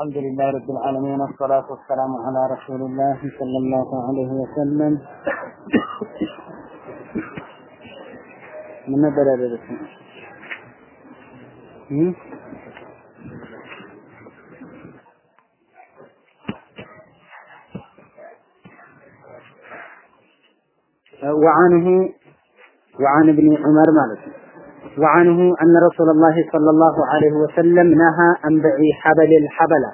الحمد لله رب العالمين والصلاة والسلام على رسول الله صلى الله عليه وسلم. من بسم وعنه وعن ابن عمر مالك. وعنه أن رسول الله صلى الله عليه وسلم نهى عن بيع حبل الحبلة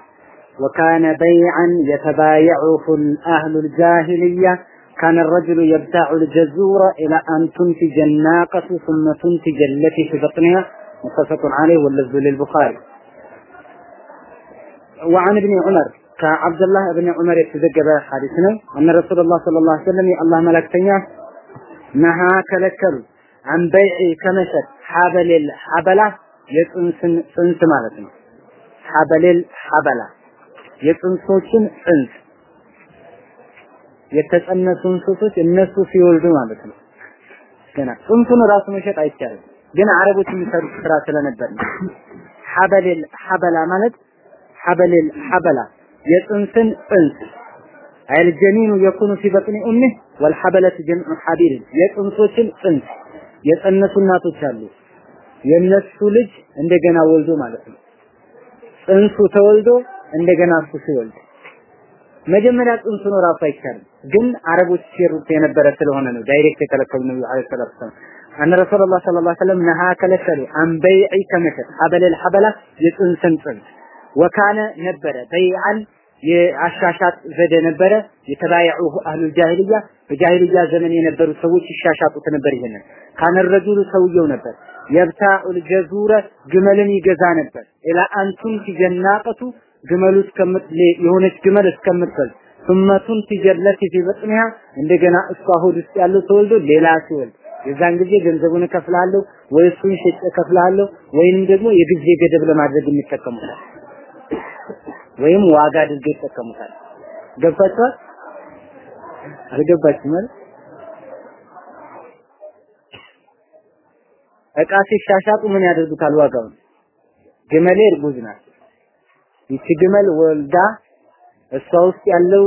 وكان بيعا يتبايعه أهل الجاهلية. كان الرجل يبتاع الجزور إلى أن تنتج الناقة ثم تنتج التي في بطنها. متفق عليه واللفظ للبخاري. وعن ابن عمر كعبد الله بن عمر يتزجب حديثنا أن رسول الله صلى الله عليه وسلم الله ملكتنيا نهى كلكلوا አንበይዒ ከመሸጥ ሐበሌል ሐበላ የጽንስን ጽንስ ማለት ነው። ሐበሌል ሐበላ የጽንሶችን ጽንስ የተጸነሱ እንስሶች እነሱ ሲወልዱ ማለት ነው። ገና ጽንሱን ራሱ መሸጥ አይቻልም፣ ግን አረቦች የሚሰሩት ስራ ስለነበር ነው። ሐበሌል ሐበላ ማለት ሐበሌል ሐበላ የጽንስን ጽንስ አልጀኒኑ የኩኑ ፊ በጥኒ ኡምህ ወልሐበለት ጀምዑ ሐቢል የጽንሶችን ጽንስ የጸነሱ እናቶች አሉ። የነሱ ልጅ እንደገና ወልዶ ማለት ነው። ጽንሱ ተወልዶ እንደገና እሱ ሲወልድ መጀመሪያ ጽንሱ ነው ራሱ አይቻልም። ግን አረቦች ሲሰሩት የነበረ ስለሆነ ነው direct የከለከሉ ነብዩ عليه الصلاة والسلام أن رسول الله صلى الله عليه وسلم نهى ከለከሉ عن بيع ከመሸጥ حبل الحبلة የጽንስን ጽንስ وكان ነበረ بيعا የአሻሻጥ ዘዴ ነበረ። የተባያዑ አህሉል ጃሂልያ በጃሂልያ ዘመን የነበሩ ሰዎች ይሻሻጡት ነበር። ይሄንን ካነ ሰውየው ነበር የብታኡል ጀዙረ ግመልን ይገዛ ነበር። ኢላ አንቱን ትጀናቀቱ ግመሉ እስከምት የሆነች ግመል እስከምትፈልግ ثመቱን ትጀለት ፊ እንደገና እሷ ሆድ ውስጥ ያለው ተወልዶ ሌላ ሲወልድ የዛን ጊዜ ገንዘቡን እከፍላለሁ ወይ እሱን ሸጬ እከፍላለሁ ወይንም ደግሞ የጊዜ ገደብ ለማድረግ የሚጠቀሙታል። ወይም ዋጋ አድርገው ይጠቀሙታል። ገብቷችኋል? አልገባችሁም ማለት እቃ ሲሻሻጡ ምን ያደርጉታል? ዋጋውን ግመሌ እርጉዝ ናት። ይቺ ግመል ወልዳ እሷ ውስጥ ያለው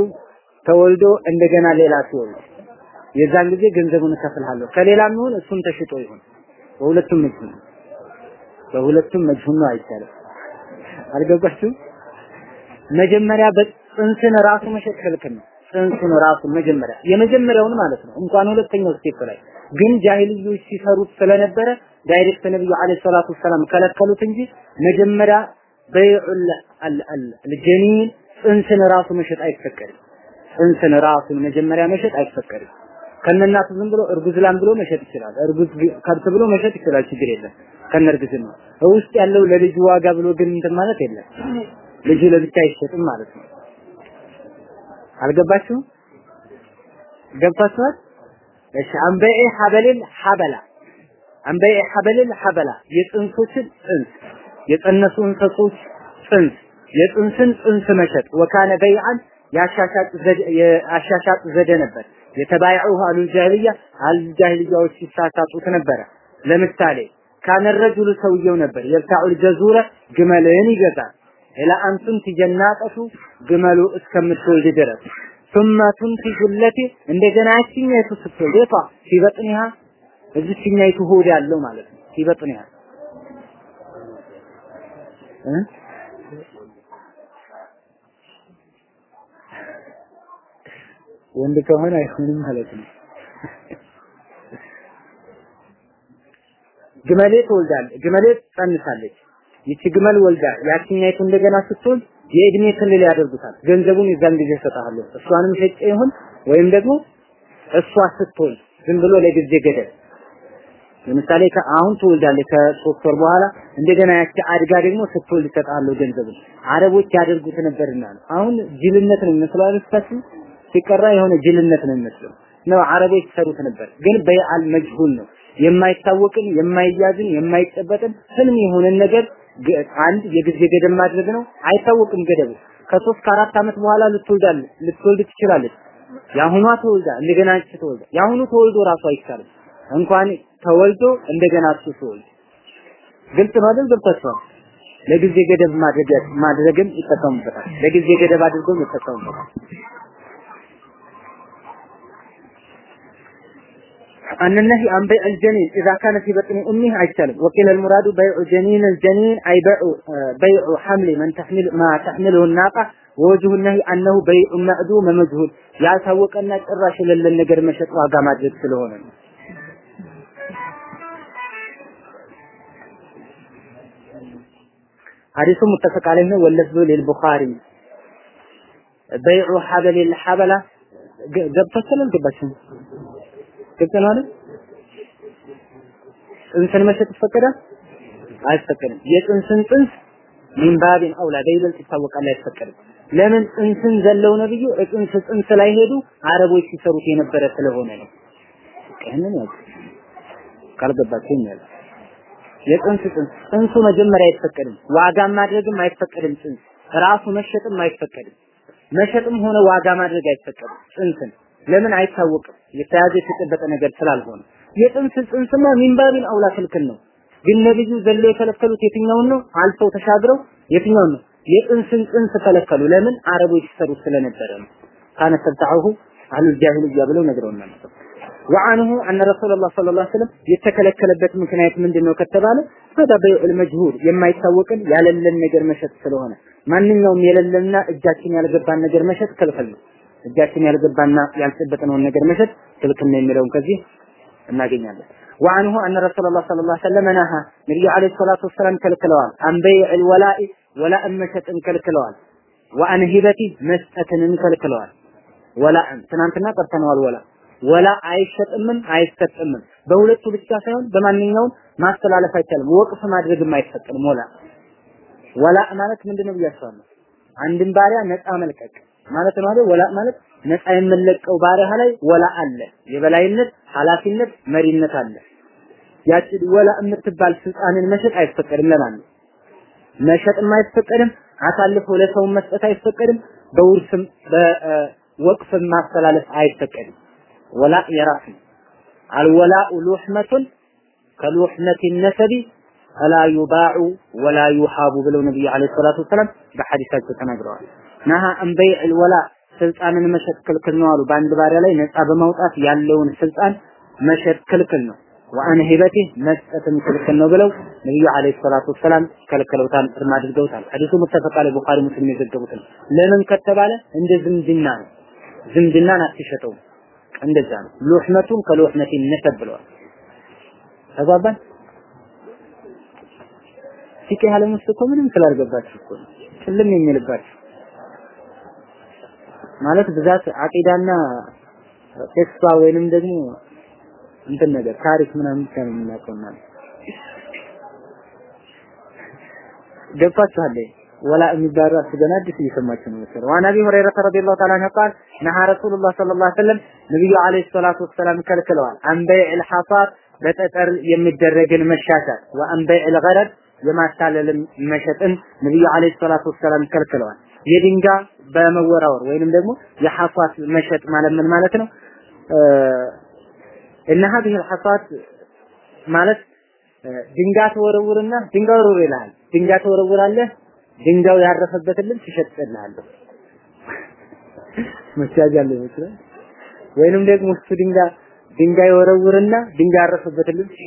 ተወልዶ እንደገና ሌላ ሲወልድ የዛን ጊዜ ገንዘቡን እከፍልሃለሁ። ከሌላም ይሁን እሱም ተሽጦ ይሁን በሁለቱም ነው። በሁለቱም እጅ ነው አይቻልም። አልገባችሁም? መጀመሪያ በጽንስን ራሱ መሸጥ ክልክል ነው። ጽንሱን ራሱ መጀመሪያ የመጀመሪያውን ማለት ነው። እንኳን ሁለተኛው step ላይ ግን ጃሂልዮች ሲሰሩት ስለነበረ direct ነብዩ عليه الصلاة السلام ከለከሉት እንጂ መጀመሪያ بيع الجنين ጽንስን ራሱ መሸጥ አይፈቀድም። ጽንስን ራሱን መጀመሪያ መሸጥ አይፈቀድም። ከነናቱ ዝም ብሎ እርጉዝ ላም ብሎ መሸጥ ይችላል። እርጉዝ ከብት ብሎ መሸጥ ይችላል። ችግር የለም። ከነርግዝና ውስጥ ያለው ለልጁ ዋጋ ብሎ ግን እንትን ማለት የለም። ልጁ ለብቻ አይሸጥም ማለት ነው። አልገባችሁም? ገብታችኋል? እሺ አንበኤ ሐበልል ሐበላ አንበኤ ሐበልል ሐበላ የጽንሶችን ጽንስ የጸነሱ እንስሶች ጽንስ የጽንስን ጽንስ መሸጥ ወካነ በይዓን የአሻሻጥ ዘዴ ነበር። የተባይዑ አሉል ጃሂልያ አሉል ጃሂልያዎች ሲሳሳጡት ነበረ። ለምሳሌ ካነ ረጁሉ ሰውየው ነበር የብታዑል ጀዙረ ግመልን ይገዛል ኢላ አንቱን ትጀናቀቱ ግመሉ እስከምትወልድ ድረስ ثم تنتج التي እንደገና ያቺኛይቱ ስትወልድ የቷ ሲበጥንሃ እዚችኛይቱ ሆድ ያለው ማለት ነው ሲበጥንሃ እ ወንድ ከሆነ አይሆንም ማለት ነው። ግመሌ ትወልዳለች፣ ግመሌ ጸንሳለች። ይቺ ወልዳ ያቺኛይቱ እንደገና ስትወልድ የእድሜ ክልል ያደርጉታል። ገንዘቡን የዛን ጊዜ እሰጥሃለሁ። እሷንም ሸጬ ይሁን ወይም ደግሞ እሷ ስትወልድ ዝም ብሎ ለጊዜ ገደብ ለምሳሌ አሁን ትወልዳለች ከሶስት ወር በኋላ እንደገና ያቺ አድጋ ደግሞ ስትወልድ እሰጥሃለሁ ገንዘቡን። አረቦች ያደርጉት ነበርና ነው። አሁን ጅልነት ነው የሚመስለው አይደል? ሲቀራ የሆነ ጅልነት ነው የሚመስለው ነው። አረቦች ይሰሩት ነበር፣ ግን በይዓል መጅሁል ነው። የማይታወቅን የማይያዝን የማይጨበጥን ህልም የሆነን ነገር አንድ የጊዜ ገደብ ማድረግ ነው። አይታወቅም ገደቡ። ከሶስት ከአራት ዓመት በኋላ ልትወልዳለች ልትወልድ ትችላለች። የአሁኗ ተወልዳ እንደገና እቺ ተወልዳ የአሁኑ ተወልዶ ራሱ አይቻልም። እንኳን ተወልዶ እንደገና እሱ ተወልድ ግልጽ ነው አይደል? ለጊዜ ገደብ ማድረግ ማድረግም ይጠቀሙበታል። ለጊዜ ገደብ አድርገው ይጠቀሙበታል። أن النهي عن بيع الجنين إذا كان في بطن أمه أجسل وقيل المراد بيع جنين الجنين أي بيع بيع حمل من تحمل ما تحمله الناقة ووجه النهي أنه بيع معدوم مجهول يا سوق أن ጭራሽ የሌለን ነገር መሸጥ ዋጋ ማድረግ ስለሆነ ነው። ሐዲሱ ሙተፈቅ ዐለይህ ነው። ወለፍዙ ሊልቡኻሪ በይዑ ሐበሊል ሐበላ ገብታችኋል አልገባችሁም? ግልጽ ነው አይደል? ጽንስን መሸጥ ይፈቀዳል? አይፈቀድም። የጽንስን ጽንስ ሚንባቢን አውላ በይበልጥ ይታወቃል፣ አይፈቀድም። ለምን ጽንስን ዘለው ነብዩ ጽንስ ጽንስ ላይ ሄዱ አረቦች ሲሰሩት የነበረ ስለሆነ ነው። ይህንን ያዝ ካልገባችሁ ያዝ የጽንስ ጽንስ ጽንሱ መጀመሪያ አይፈቀድም፣ ዋጋም ማድረግም አይፈቀድም። ጽንስ ራሱ መሸጥም አይፈቀድም። መሸጥም ሆነ ዋጋ ማድረግ አይፈቀድም። ጽንስን ለምን አይታወቅም? የተያዘ የተጨበጠ ነገር ስላልሆነ የጽንስ ጽንስማ ሚንባቢን አውላ ክልክል ነው። ግን ነብዩ ዘለው የከለከሉት የትኛውን ነው? አልፈው ተሻግረው የትኛውን ነው? የጽንስን ጽንስ ከለከሉ። ለምን? አረቦች ሲሰሩ ስለነበረ ነው። ካነ ተብታሁ አህሉል ጃሂልያ ብለው ነግረውናል። ወአንሁ አነ ረሱላህ ሰለላሁ ዐለይሂ ወሰለም የተከለከለበት ምክንያት ምንድነው ከተባለ ፈዳ በይዑል መጅሁል የማይታወቅን ያለለን ነገር መሸጥ ስለሆነ ማንኛውም የሌለና እጃችን ያልገባን ነገር መሸጥ ክልክል ነው። እጃችን ያልገባና ያልጨበጥነውን ነገር መሸጥ ክልክል ነው የሚለውን ከዚህ እናገኛለን። وعنه أن رسول الله صلى الله عليه وسلم نهى نبي عليه الصلاة والسلام كالكلوان عن بيع الولاء ولاء مشت كالكلوان وعن هبة مسأة كالكلوان ولاء ትናንትና ቀርተነዋል ወላ ወላ አይሸጥምም አይሰጥምም በሁለቱ ብቻ ሳይሆን በማንኛውም ማስተላለፍ አይቻልም ወቅፍ ማድረግም አይፈቀድም ወላ ወላ ማለት ምንድነው ብያቸዋለሁ አንድን ባሪያ ነፃ መልቀቅ ማለት ነው ወላ ማለት ነፃ የምንለቀው ባሪያ ላይ ወላ አለ። የበላይነት ኃላፊነት መሪነት አለ። ያቺ ወላ የምትባል ስልጣንን መሸጥ አይፈቀድም ለማለት መሸጥም አይፈቀድም አሳልፎ ለሰው መስጠት አይፈቀድም በውርስም በወቅፍም ማስተላለፍ አይፈቀድም። ወላ የራስ አልወላኡ ሉሕመቱን ነሰቢ ፈላ ዩባዑ ወላ ዩሃቡ ብለው ነብዩ አለይሂ ሰላቱ ወሰላም በሐዲሳቸው ተናግረዋል ነሃ አን በይዕል ወላ ስልጣንን መሸጥ ክልክል ነው አሉ። በአንድ ባሪያ ላይ ነፃ በማውጣት ያለውን ስልጣን መሸጥ ክልክል ነው። ወአን ሂበቲህ መስጠትም ክልክል ነው ብለው ነብዩ አለይሂ ሰላቱ ወሰላም ከልክለውታል፣ እርም አድርገውታል። ሐዲሱ ሙተፈቅ ዐለይሂ ቡኻሪ ሙስሊም የዘገቡት ነው። ለምን ከተባለ እንደ ዝምድና ነው። ዝምድናን አትሸጠውም። እንደዛ ነው። ሉሕመቱን ከሉሕመቲ ነሰብ ብለዋል። ተግባባን? ፊቅህ ዓለም ውስጥ እኮ ምንም ስላልገባችሁ እኮ ነው ጭልም የሚልባችሁ ማለት ብዛት አቂዳና ቂሷ ወይንም ደግሞ እንትን ነገር ታሪክ ምናምን ብቻ ነው የምናውቀው ማለት ገብቷችኋል? ولاء የሚባሉ ገና አዲስ እየሰማችሁ ነው መሰለኝ وعن أبي هريرة رضي الله تعالى عنه قال نهى رسول الله صلى الله عليه وسلم ነብዩ عليه الصلاة والسلام ከልክለዋል። عن بيع الحصاة በጠጠር የሚደረግን መሻሻት ወአንበይዕል ገረድ የማታለልን መሸጥን ነብዩ ዐለይሂ ሰላቱ ወሰላም ከልክለዋል የድንጋ በመወራወር ወይንም ደግሞ የሐሳት መሸጥ ማለት ምን ማለት ነው? እነ ሀዚህ ሐሳት ማለት ድንጋ ተወረውርና ድንጋ ወርውር ይልሃል። ድንጋ ተወረውራለህ፣ ድንጋው ያረፈበትን ልብስ ይሸጥልሃለሁ። መቻጃለ ይመስላል። ወይንም ደግሞ እሱ ድንጋ ድንጋይ ወረውርና ድንጋይ ያረፈበትን ልብስ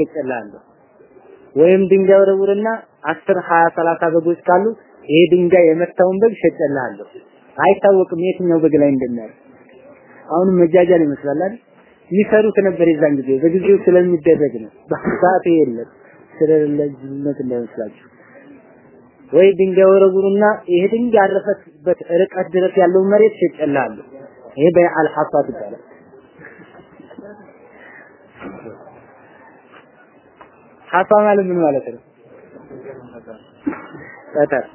ወይም ድንጋይ ወረውርና 10 20 30 በጎች ካሉ ይሄ ድንጋይ የመታውን በግ ሸጨልሃለሁ። አይታወቅም የትኛው በግ ላይ እንደሚያርፍ። አሁንም መጃጃል ይመስላል አይደል? ይሰሩት ነበር የዛን ጊዜ በጊዜው ስለሚደረግ ነው። በሰዓት የለም ስለሌለጅነት እንዳይመስላችሁ። ወይ ድንጋይ ወረውሩና ይሄ ድንጋይ ያረፈበት ርቀት ድረስ ያለውን መሬት ሸጨልሃለሁ። ይሄ በይዓል ሐሳት ይባላል። ሐሳ ማለት ምን ማለት ነው? ጠጠር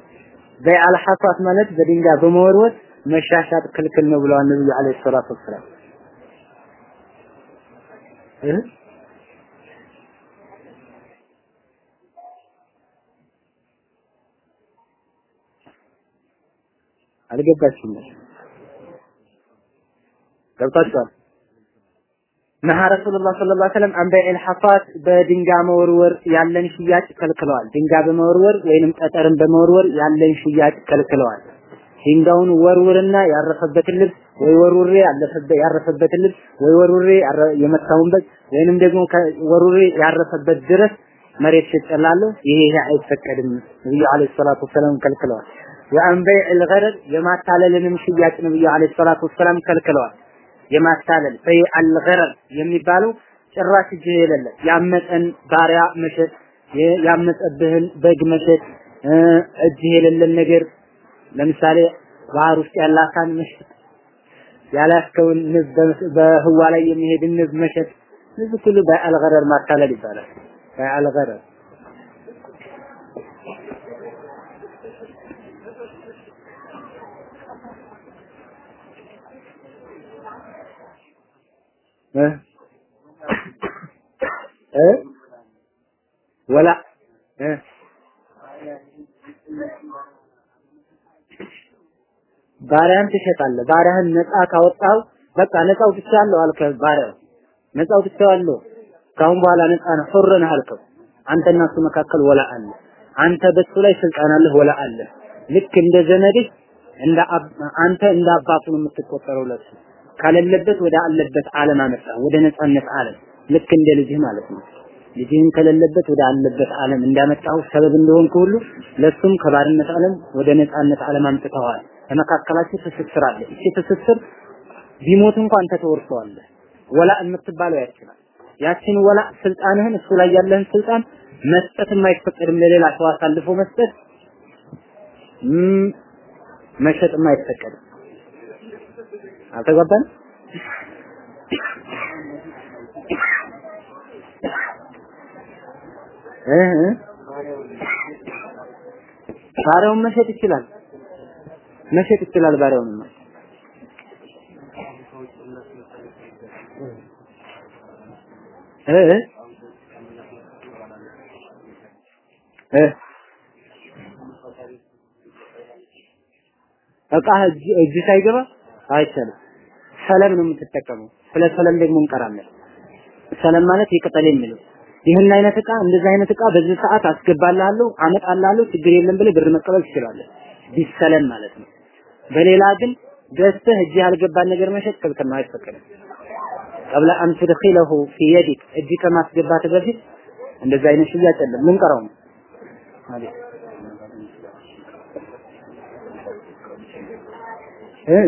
በይዓል ሐሳት ማለት በድንጋይ በመወርወር መሻሻጥ ክልክል ነው ብለዋል ነብዩ አለይሂ ሰላቱ ወሰላም። አልገባችሁም? ገብታችኋል? ነሃ ረሱሉላህ ሰለላሁ ዐለይሂ ወሰለም አን በይዕል ሐፋት በድንጋይ መወርወር ያለን ሽያጭ ከልክለዋል። ድንጋይ በመወርወር ወይንም ጠጠርን በመወርወር ያለን ሽያጭ ከልክለዋል። ድንጋዩን ወርውርና ያረፈበትን ልብስ ወይ ወርውሬ ያረፈበትን ልብስ ወይ ወርውሬ የመታውን በግ ወይንም ደግሞ ወርውሬ ያረፈበት ድረስ መሬት ሽጨላለሁ። ይሄ ይሄ አይፈቀድም። ነብዩ አለይሂ ሰላቱ ወሰላም ከልክለዋል። ወአን በይዕል ገረር የማታለልንም ሽያጭ ነብዩ አለይሂ ሰላቱ ወሰላም ከልክለዋል። የማታለል በይ አልገረር የሚባለው ጭራሽ እጅህ የሌለ ያመፀን ባሪያ መሸጥ፣ ያመፀብህን በግ መሸጥ፣ እጅህ የሌለን ነገር ለምሳሌ ባህር ውስጥ ያለ አሳን መሸጥ፣ ያላስከውን ንብ በህዋ ላይ የሚሄድ ንብ መሸጥ፣ እዚህ ሁሉ በአልገረር ማታለል ይባላል። በአልገረር ወላ ባሪያን ትሸጣለህ። ባሪያህን ነፃ ካወጣው በቃ ነፃ አውጥቻለሁ አልከ ባሪያው ነፃ አውጥቻለሁ ካሁን በኋላ ነፃ ነህ ሑር ነህ አልከው። አንተና እሱ መካከል ወላ አለ። አንተ በሱ ላይ ስልጣን አለህ፣ ወላ አለ። ልክ እንደ ዘመድህ እንደ አንተ እንደ አባቱ ነው የምትቆጠረው ለሱ ካለለበት ወደ አለበት ዓለም አመጣ፣ ወደ ነፃነት ዓለም ልክ እንደ ልጅህ ማለት ነው። ልጅህን ከሌለበት ወደ አለበት ዓለም እንዳመጣው ሰበብ እንደሆንክ ሁሉ ለሱም ከባርነት ዓለም ወደ ነፃነት ዓለም አምጥተዋል። በመካከላችሁ ትስስር አለ። እቺ ትስስር ቢሞት እንኳን አንተ ወላ የምትባለው ያችላል። ያችን ወላ ስልጣንህን እሱ ላይ ያለህን ስልጣን መስጠትም አይፈቀድም። ለሌላ ሰው አሳልፎ መስጠት መሸጥም አይፈቀድም። አልተገባን? እህ ባሪያውን መሸጥ ይችላል። መሸጥ ይችላል ባሪያውን እ እ እቃ እጅ ሳይገባ አይቻልም። ሰለም ነው የምትጠቀመው። ስለ ሰለም ደግሞ እንቀራለን። ሰለም ማለት የቅጠል የሚለው ይህን አይነት እቃ እንደዚህ አይነት እቃ በዚህ ሰዓት አስገባልሃለሁ፣ አመጣልሃለሁ፣ ችግር የለም ብለህ ብር መቀበል ትችላለህ። ቢሰለም ማለት ነው። በሌላ ግን ገዝተህ እጅ ያልገባን ነገር መሸጥ ክልክል አይፈቀድም። ቀብለ አን ትድኺለሁ ፊ የዲክ እጅ ከማስገባት በፊት እንደዚህ አይነት ሽያጭ የለም። ልንቀራው ነው ማለት እ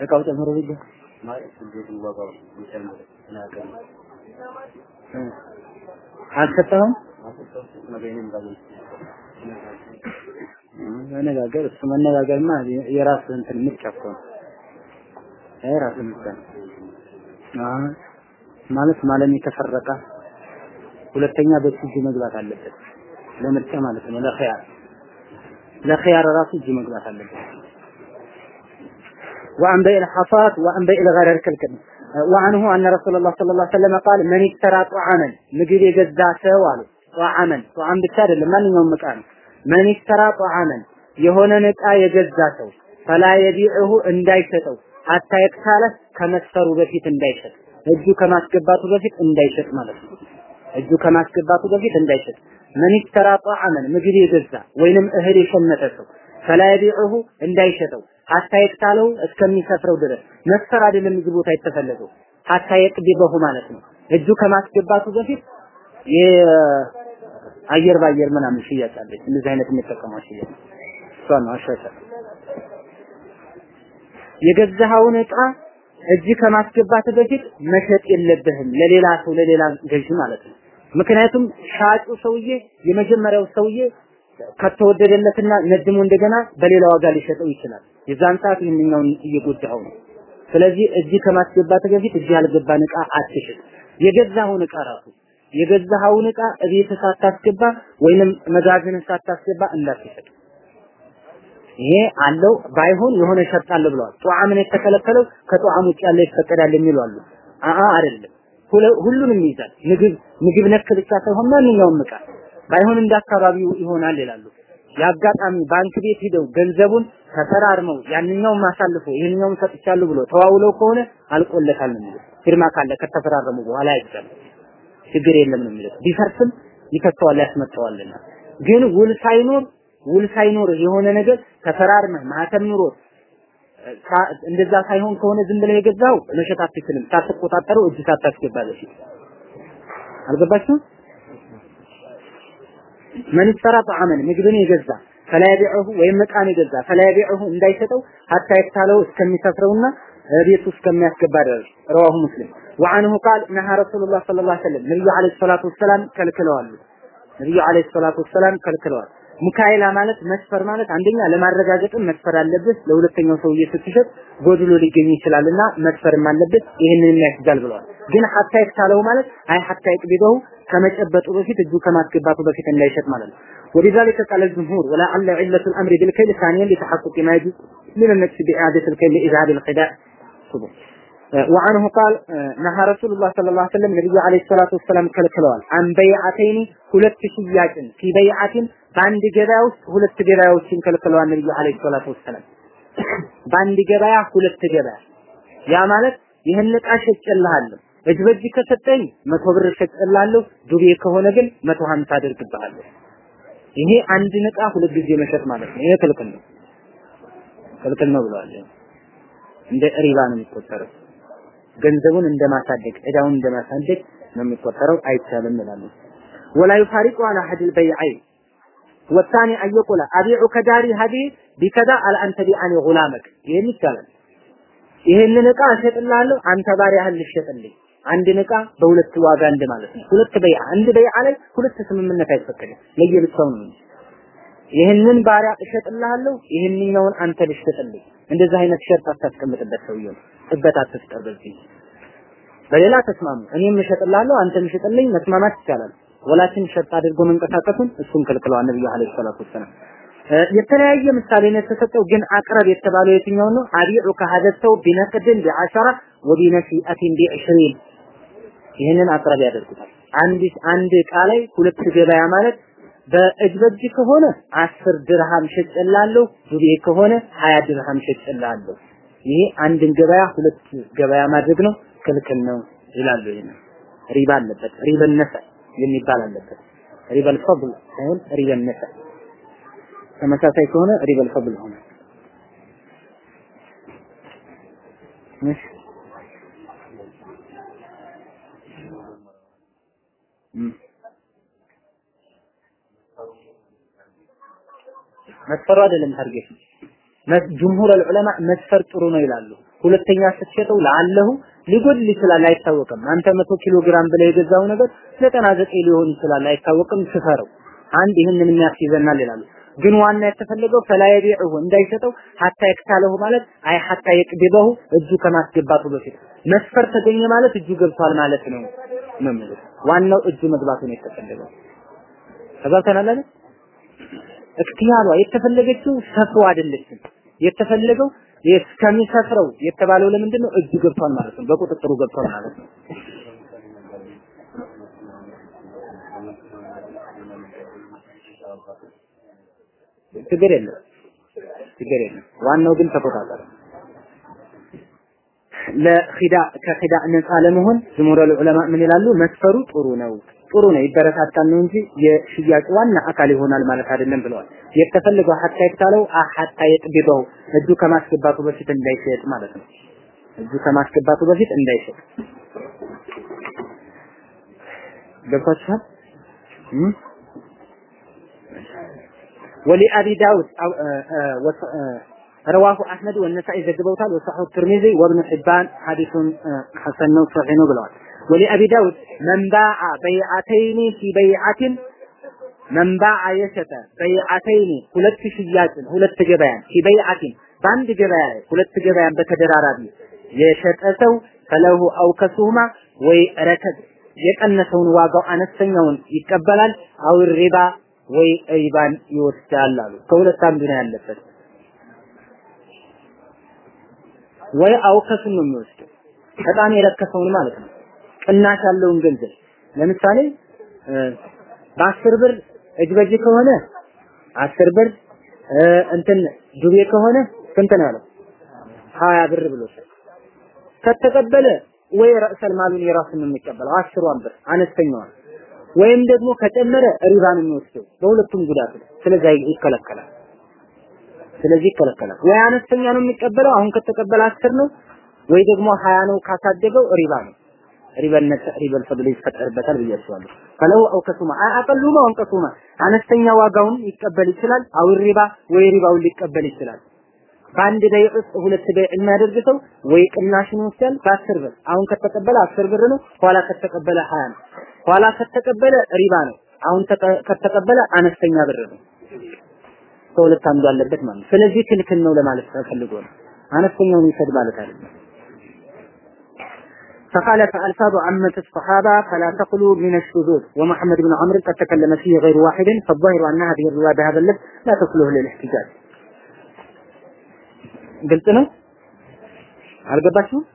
እቃው ጨምሮ ቢገ አልሰጠኸውም? መነጋገር እሱ መነጋገርማ እንትን ምርጫ እኮ ምርጫ ማለት ማለም የተፈረቀ ሁለተኛ በሱ መግባት አለበት። ለምርጫ ማለት ነው። ለኺያር ለኺያር ራሱ እጅ መግባት አለበት። وعن بيع الحصاة وعن بيع الغرر كالكل وعنه أن رسول الله صلى الله عليه وسلم قال من اشترى طعاما ምግብ የገዛ ሰው አሉ طعاما طعام ብቻ አይደለም ማንኛውም ዕቃ ነው من اشترى طعاما የሆነን ዕቃ የገዛ ሰው فلا يبيعه እንዳይሸጠው ሀታ የቅታለ ከመስፈሩ በፊት እንዳይሸጥ እጁ ከማስገባቱ በፊት እንዳይሸጥ ማለት ነው እጁ ከማስገባቱ በፊት እንዳይሸጥ መን ይሽተራ ጣዓመን ምግብ የገዛ ወይንም እህል የሸመተ ሰው ፈላ እንዳይሸጠው ሀታ የቅታለው እስከሚሰፍረው ድረስ መስፈር አይደለም እዚህ ቦታ የተፈለገው ሀታ የቅቢበሁ ማለት ነው። እጁ ከማስገባቱ በፊት የአየር ባየር ምናምን ሽያጭ አለች። እንደዚህ አይነት የሚጠቀመው ሽያጭ እሷ ነው አሸጠ የገዛኸውን እቃ እጅ ከማስገባት በፊት መሸጥ የለብህም ለሌላ ሰው ለሌላ ገዢ ማለት ነው። ምክንያቱም ሻጩ ሰውዬ የመጀመሪያው ሰውዬ ከተወደደለትና ነድሞ እንደገና በሌላ ዋጋ ሊሸጠው ይችላል። የዛን ሰዓት ይህንኛውን እየጎዳኸው ነው። ስለዚህ እዚህ ከማስገባት በፊት እዚህ ያልገባን እቃ አትሽጥ። የገዛኸውን እቃ ራሱ የገዛኸውን እቃ እቤት ሳታስገባ ወይንም መጋዘን ሳታስገባ እንዳትሸጥ። ይሄ አለው ባይሆን የሆነ አለ ብለዋል። ጧዓምን የተከለከለው ከጧዓም ውጭ ያለ ይፈቀዳል የሚሉ አሉ። አአ አይደለም፣ ሁሉንም ይይዛል። ምግብ ምግብ ነክ ብቻ ሳይሆን ማንኛውም እቃ ባይሆን እንደ ይሆናል ይላሉ። የአጋጣሚ ባንክ ቤት ሂደው ገንዘቡን ተፈራርመው ያንኛውን ማሳልፎ ይህንኛውን ሰጥቻለሁ ብሎ ተዋውለው ከሆነ አልቆለታል ነው የሚሉት። ፊርማ ካለ ከተፈራረሙ በኋላ አይቻልም፣ ችግር የለም ነው የሚሉት። ቢፈርስም ይፈተዋል ያስመጣዋልና። ግን ውል ሳይኖር ውል ሳይኖር የሆነ ነገር ተፈራርመህ ማህተም ኑሮት እንደዛ ሳይሆን ከሆነ ዝም ብለህ የገዛው መሸጥ አትችልም። ሳትቆጣጠረው እጅ ሳታስገባ በፊት አልገባችሁም? መን ይሰራ ጣዓመን ምግብን የገዛ ፈላያቢዑሁ ወይም ዕቃን የገዛ ፈላያቢዑሁ እንዳይሰጠው ሀታ የታለው እስከሚሰፍረውና ቤቱ እስከሚያስገባ ድረስ ረዋሁ ሙስሊም ወአንሁ ቃል ነሃ ረሱሉላህ ሰለላሁ ዐለይሂ ወሰለም ነብዩ ዐለይሂ ሰላቱ ወሰላም ከልክለዋል። ነብዩ ዐለይሂ ሰላቱ ወሰላም ከልክለዋል። ሙካይላ ማለት መስፈር ማለት አንደኛ ለማረጋገጥም መስፈር አለብህ። ለሁለተኛው ሰውዬ ስትሸጥ ጎድሎ ሊገኝ ይችላልና መስፈርም አለብህ። ይህንን ያስጋል ብለዋል። ግን ሀታ የታለው ማለት አይ ሀታ ይቅቢደው ከመጨበጡ በፊት እጁ ከማስገባቱ በፊት እንዳይሸጥ ማለት ነው። ولذلك قال الجمهور ولعل علة الأمر بالكيل ثانيا لتحقق ما يجوز من النفس بإعادة الكيل لإذهاب الخداع ወአንሁ ቃል ነሐ ረሱሉላህ ሰለላሁ ዐለይሂ ወሰለም ነብዩ ዐለይሂ ሰላቱ ወሰላም ከልክለዋል። አን በይዓተይኒ ሁለት ሽያጭን ፊ በይዓቲን በአንድ ገበያ ውስጥ ሁለት ገበያዎችን ከልክለዋል ነብዩ ዐለይሂ ሰላቱ ወሰላም። በአንድ ገበያ ሁለት ገበያ ያ ማለት ይህን ዕቃ ሸጭልሃለሁ እጅ በእጅ ከሰጠኝ መቶ ብር እሸጥልሃለሁ፣ ዱቤ ከሆነ ግን መቶ ሀምሳ አደርግብሃለሁ። ይሄ አንድ ዕቃ ሁለት ጊዜ መሸጥ ማለት ነው። ይሄ ክልክል ነው፣ ክልክል ነው ብለዋል። እንደ ሪባ ነው የሚቆጠረው። ገንዘቡን እንደማሳደግ እዳውን እንደማሳደግ ነው የሚቆጠረው። አይቻልም ይላሉ። ወላ ይፋሪቁ አላ ሐዲል በይዐይ ወታኒ አየቁለ አቢዑ ከዳሪ ሀዲ ቢከዳ አልአንተ ቢአኒ ጉላመክ ይህን ይቻላል። ይህንን እቃ እሸጥልሃለሁ አንተ ባሪያህን ልሸጥልኝ። አንድን እቃ በሁለት ዋጋ እንደ ማለት ነው። ሁለት በይዓ አንድ በይዓ ላይ ሁለት ስምምነት አይፈቀድም። ለየብቻው ነው ይህንን ባሪያ እሸጥልሃለሁ ይህንኛውን አንተ ልሸጥልኝ እንደዚህ አይነት ሸርጥ አታስቀምጥበት ሰውየው። ጥበት አትፍጠር በዚህ። በሌላ ተስማሙ። እኔም እሸጥልሃለሁ አንተም እሸጥልኝ መስማማት ይቻላል። ወላችን ሸርጥ አድርጎ መንቀሳቀሱን እሱን ከልክለዋል ነብዩ አለይሂ ሰላቱ ወሰላም። የተለያየ ምሳሌ ነው የተሰጠው ግን አቅረብ የተባለው የትኛው ነው? አቢዑ ከሀደ ቢነቅድን ቢዐሸራ ወቢነሲአቲን ቢዕሽሪን። ይህንን አቅረብ ያደርጉታል። አንድ አንድ ዕቃ ላይ ሁለት ገበያ ማለት በእጅ በእጅ ከሆነ አስር ድርሃም ሸጭላለሁ ዱቤ ከሆነ ሀያ ድርሃም ሸጭላለሁ ይሄ አንድን ገበያ ሁለት ገበያ ማድረግ ነው። ክልክል ነው ይላሉ ይሄን። ሪባ አለበት ربا النسأ የሚባል አለበት። ربا الفضل ሳይሆን ربا النسأ ተመሳሳይ ከሆነ ربا الفضل ሆነ። እሺ መስፈሩ አይደለም target جمهور العلماء መስፈር ጥሩ ነው ይላሉ። ሁለተኛ ስትሸጠው لعله ሊጎድል ይችላል አይታወቅም። አንተ መቶ ኪሎ ግራም ብለህ የገዛው ነገር ዘጠና ዘጠኝ ሊሆን ይችላል አይታወቅም። ስፈረው አንድ ይህንን የሚያስይዘናል ይላሉ። ግን ዋና የተፈለገው فلا يبعه እንዳይሸጠው حتى يكتاله ማለት አይ حتى يقبضه እጁ ከማስገባቱ በፊት መስፈር ተገኘ ማለት እጁ ገብቷል ማለት ነው ነው ዋናው እጁ መግባቱ ነው የተፈለገው። ተጋብተናል አይደል? እክትያሯ የተፈለገችው ሰፍሮ አይደለችም። የተፈለገው እስከሚሰፍረው የተባለው ለምንድን ነው? እጁ ገብቷል ማለት ነው። በቁጥጥሩ ገብቷል ማለት ነው። ችግር የለም ችግር የለም። ዋናው ግን ተቆጣጠረ። ለኺዳ ከኺዳ ነፃ ለመሆን ጅምሁር ዑለማ ምን ይላሉ? መስፈሩ ጥሩ ነው ጥሩ ነው ይበረታታል ነው እንጂ የሽያጭ ዋና አካል ይሆናል ማለት አይደለም ብለዋል። የተፈለገው ሀታ የተቻለው ሀታ የጥቢበው እጁ ከማስገባቱ በፊት እንዳይሸጥ ማለት ነው። እጁ ከማስገባቱ በፊት እንዳይሸጥ ገብቷችኋል? ወሊአቢ ዳውድ ረዋሁ አሕመድ ወነሳኢ ዘግበውታል። ወሰሐሁ ትርሚዚ ወብኑ ሒባን ሐዲሱን ሐሰን ነው ሶሒህ ነው ብለዋል። ولأبي داود من باع بيعتين في بيعة من باع የሸጠ በይዓተይኒ ሁለት ሽያጭን ሁለት ገበያን في بيعة በአንድ ገበያ ላይ ሁለት ገበያን በተደራራቢ የሸጠ ሰው ፈለሁ አውከሱማ ወይ ረከብ የቀነሰውን ዋጋው አነስተኛውን ይቀበላል አው ሪባ ወይ ሪባን ይወስዳል አሉ። ከሁለት አንዱ ነው ያለበት። ወይ አውከሱን ነው የሚወስደው በጣም የረከሰውን ማለት ነው። ቅናሽ ያለውን ገንዘብ ለምሳሌ በአስር ብር እጅ በእጅ ከሆነ አስር ብር እንትን ዱቤ ከሆነ ስንት ነው ያለው? ሀያ ብር ብሎታል። ከተቀበለ ወይ ረእሰል ማሉን የራሱን ነው የሚቀበለው አስሯን ብር አነስተኛዋን ወይም ደግሞ ከጨመረ ሪባን የሚወስደው በሁለቱም ጉዳት ነው። ስለዚህ ይከለከላል። ስለዚህ ይከለከላል። ወይ አነስተኛ ነው የሚቀበለው አሁን ከተቀበለ አስር ነው ወይ ደግሞ ሀያ ነው ካሳደገው ሪባ ነው። ربا النسأ ربا الفضل ይፈጠርበታል አስባለሁ። فله أوكسهما أوكسهما አነስተኛ ዋጋውን ይቀበል ይችላል። أو الربا ወይ ሪባውን ሊቀበል ይችላል። በአንድ بيع ውስጥ ሁለት بيع የሚያደርግ ሰው ወይ ቅናሽን ይወስዳል በአስር ብር አሁን ከተቀበለ አስር ብር ነው። ኋላ ከተቀበለ ሀያ ነው። ኋላ ከተቀበለ ሪባ ነው። አሁን ከተቀበለ አነስተኛ ብር ነው። ከሁለት አንዱ አለበት ማለት ስለዚህ ክልክል ነው ለማለት ተፈልጎ ነው። አነስተኛውን ይሰድ ማለት አይደለም። فخالف ألفاظ عامة الصحابة فلا تقلوا من الشذوذ ومحمد بن عمرو قد تكلم فيه غير واحد فالظاهر أن هذه الرواية بهذا اللفظ لا تصلح للاحتجاج ግልጽ ነው አልገባችሁም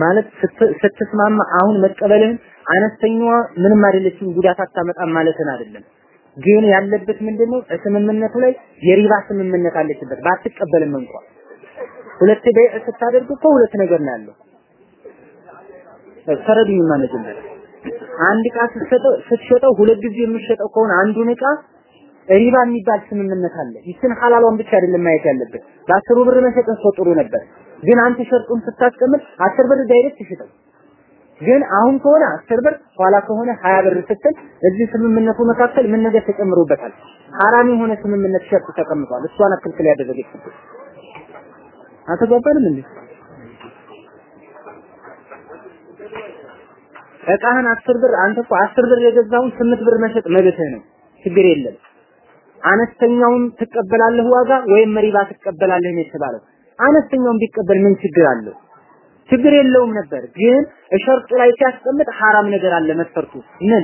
ማለት ስትስማማ አሁን መቀበልህን አነስተኛዋ ምንም አይደለችም ጉዳት አታመጣም ማለትን አይደለም ግን ያለበት ምንድነው ስምምነቱ ላይ የሪባ ስምምነት አለችበት ባትቀበልም እንኳን ሁለት በይዕ ስታደርጉ እኮ ሁለት ነገር ነው ያለው ተረዱኝማ መጀመሪያ አንድ እቃ ስትሸጠው ስትሸጠው ሁለት ጊዜ የሚሸጠው ከሆነ አንዱን እቃ ሪባ የሚባል ስምምነት አለ። ይችን ሐላሏን ብቻ አይደለም ማየት ያለበት። በአስሩ ብር መሸጥ እኮ ጥሩ ነበር፣ ግን አንተ ሸርጡን ስታስቀምጥ አስር ብር direct ሽጠው። ግን አሁን ከሆነ አስር ብር ኋላ ከሆነ ሀያ ብር ስትል እዚህ ስምምነቱ መካከል ምን ነገር ተጨምሮበታል? ሐራም የሆነ ስምምነት ሸርጥ ተቀምጧል። እሷን ክልክል ያደረገች አልተግባባንም እንዴ? እቃህን አስር ብር አንተ እኮ አስር ብር የገዛውን ስምንት ብር መሸጥ መብትህ ነው። ችግር የለም። አነስተኛውን ትቀበላለህ ዋጋ ወይም ሪባ ትቀበላለህ ነው የተባለው። አነስተኛውን ቢቀበል ምን ችግር አለው? ችግር የለውም ነበር። ግን ሸርጡ ላይ ሲያስቀምጥ ሐራም ነገር አለ መስፈርቱ ምን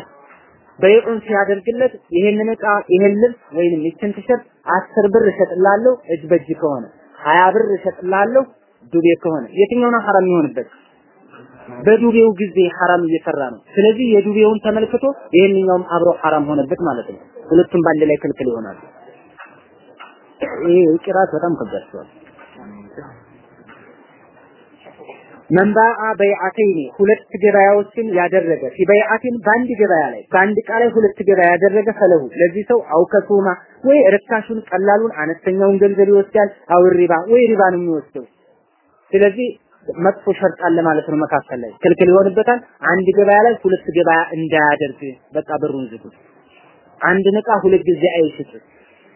በይዑን ሲያደርግለት ይሄንን እቃ ይሄን ልብስ ወይንም ይችን ቲሸርት አስር ብር እሸጥላለሁ እጅ በእጅ ከሆነ ሀያ ብር እሸጥላለሁ ዱቤ ከሆነ የትኛው ነው ሐራም የሚሆንበት? በዱቤው ጊዜ ሐራም እየሰራ ነው። ስለዚህ የዱቤውን ተመልክቶ ይሄንኛውም አብሮ ሐራም ሆነበት ማለት ነው። ሁለቱም ባንድ ላይ ክልክል ይሆናሉ። ይሄ ቅራት በጣም ከበድቷል። መንባአ በይዓተይኒ ሁለት ገበያዎችን ያደረገ ፊ በይዓቲን በአንድ ገበያ ላይ በአንድ ዕቃ ላይ ሁለት ገበያ ያደረገ ፈለሁ ለዚህ ሰው አውከሱማ ወይ ርካሹን ቀላሉን አነስተኛውን ገንዘብ ይወስዳል፣ አው ሪባ ወይ ሪባ ነው የሚወስደው። ስለዚህ መጥፎ ሸርጥ አለ ማለት ነው። መካከል ላይ ክልክል ይሆንበታል። አንድ ገበያ ላይ ሁለት ገበያ እንዳያደርግ በቃ በሩን ዝጉት። አንድን ዕቃ ሁለት ጊዜ አይሽጥ።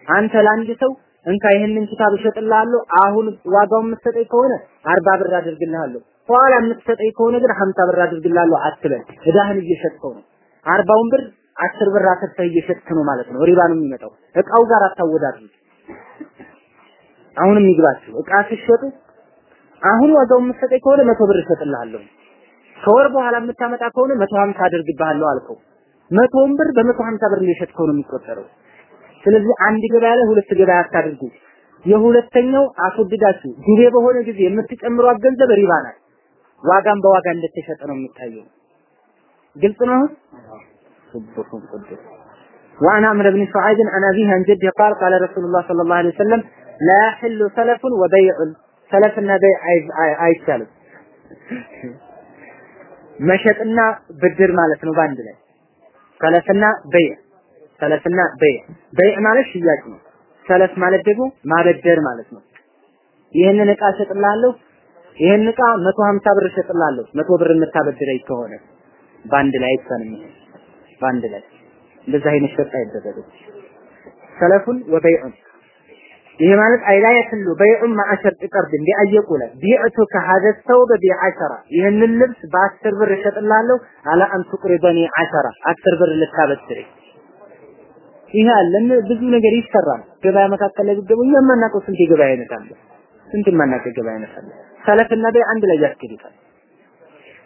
አንተ ለአንድ ሰው እንካ ይህንን ኪታብ እሸጥልሃለሁ፣ አሁን ዋጋውን የምትሰጠኝ ከሆነ አርባ ብር አድርግልሃለሁ፣ ኋላ የምትሰጠኝ ከሆነ ግን ሀምሳ ብር አድርግልሃለሁ አትበል። እዳህን እየሸጥከው ነው። አርባውን ብር አስር ብር አሰርተህ እየሸጥክ ነው ማለት ነው። ሪባ ነው የሚመጣው። እቃው ጋር አታወዳድሩ። አሁንም ይግባችሁ። እቃ ሲሸጡ አሁን ዋጋው የምትሰጠኝ ከሆነ መቶ ብር እሰጥልሃለሁ፣ ከወር በኋላ የምታመጣ ከሆነ መቶ ሀምሳ አደርግብሃለሁ አልከው። መቶውን ብር በመቶ ሀምሳ ብር እየሸጥከው ነው የሚቆጠረው። ስለዚህ አንድ ገበያ ላይ ሁለት ገበያ አታድርጉ። የሁለተኛው አስወድዳችሁ ዱቤ በሆነ ጊዜ የምትጨምሯት ገንዘብ ሪባ ናት። ዋጋም በዋጋ እንደተሸጠ ነው የሚታየው። ግልጽ ነው አሁን? ስቡሁም ቅዱስ وعن عمرو بن شعيب عن أبيه عن جده قال قال رسول الله صلى الله عليه وسلم لا يحل سلف وبيع ሰለፍና በይ አይቻልም። መሸጥና ብድር ማለት ነው በአንድ ላይ ሰለፍና በይ ሰለፍና በይ በይ ማለት ሽያጭ ነው። ሰለፍ ማለት ደግሞ ማበደር ማለት ነው። ይህንን እቃ እሸጥልሃለሁ፣ ይህን እቃ መቶ ሀምሳ ብር እሸጥልሃለሁ፣ መቶ ብር የምታበድረኝ ከሆነ በአንድ ላይ አይቻልም። በአንድ ላይ እንደዛ አይነት ሸጥ አይደረግም። ሰለፉን ወበይዑን ይሄ ማለት አይላ በይዑን ማዕሸር ቀርድ እንዲ አየቁለ ቢዕቱከ ሀደ ሰውበ ቢዐሸራ ይህንን ልብስ በአስር ብር እሸጥልሃለሁ አላ አን ቱቅሪበኒ አስር ብር ልታበድረኝ ይሄ አለ ብዙ ነገር ይሰራል። ገበያ መካከል ላይ ቢገቡ የማናውቀው ስንት የገበያ አይነት አለ። ስንት የማናውቀው የገበያ አይነት አለ። ሰለፍና በይ አንድ ላይ ያስኬዱታል።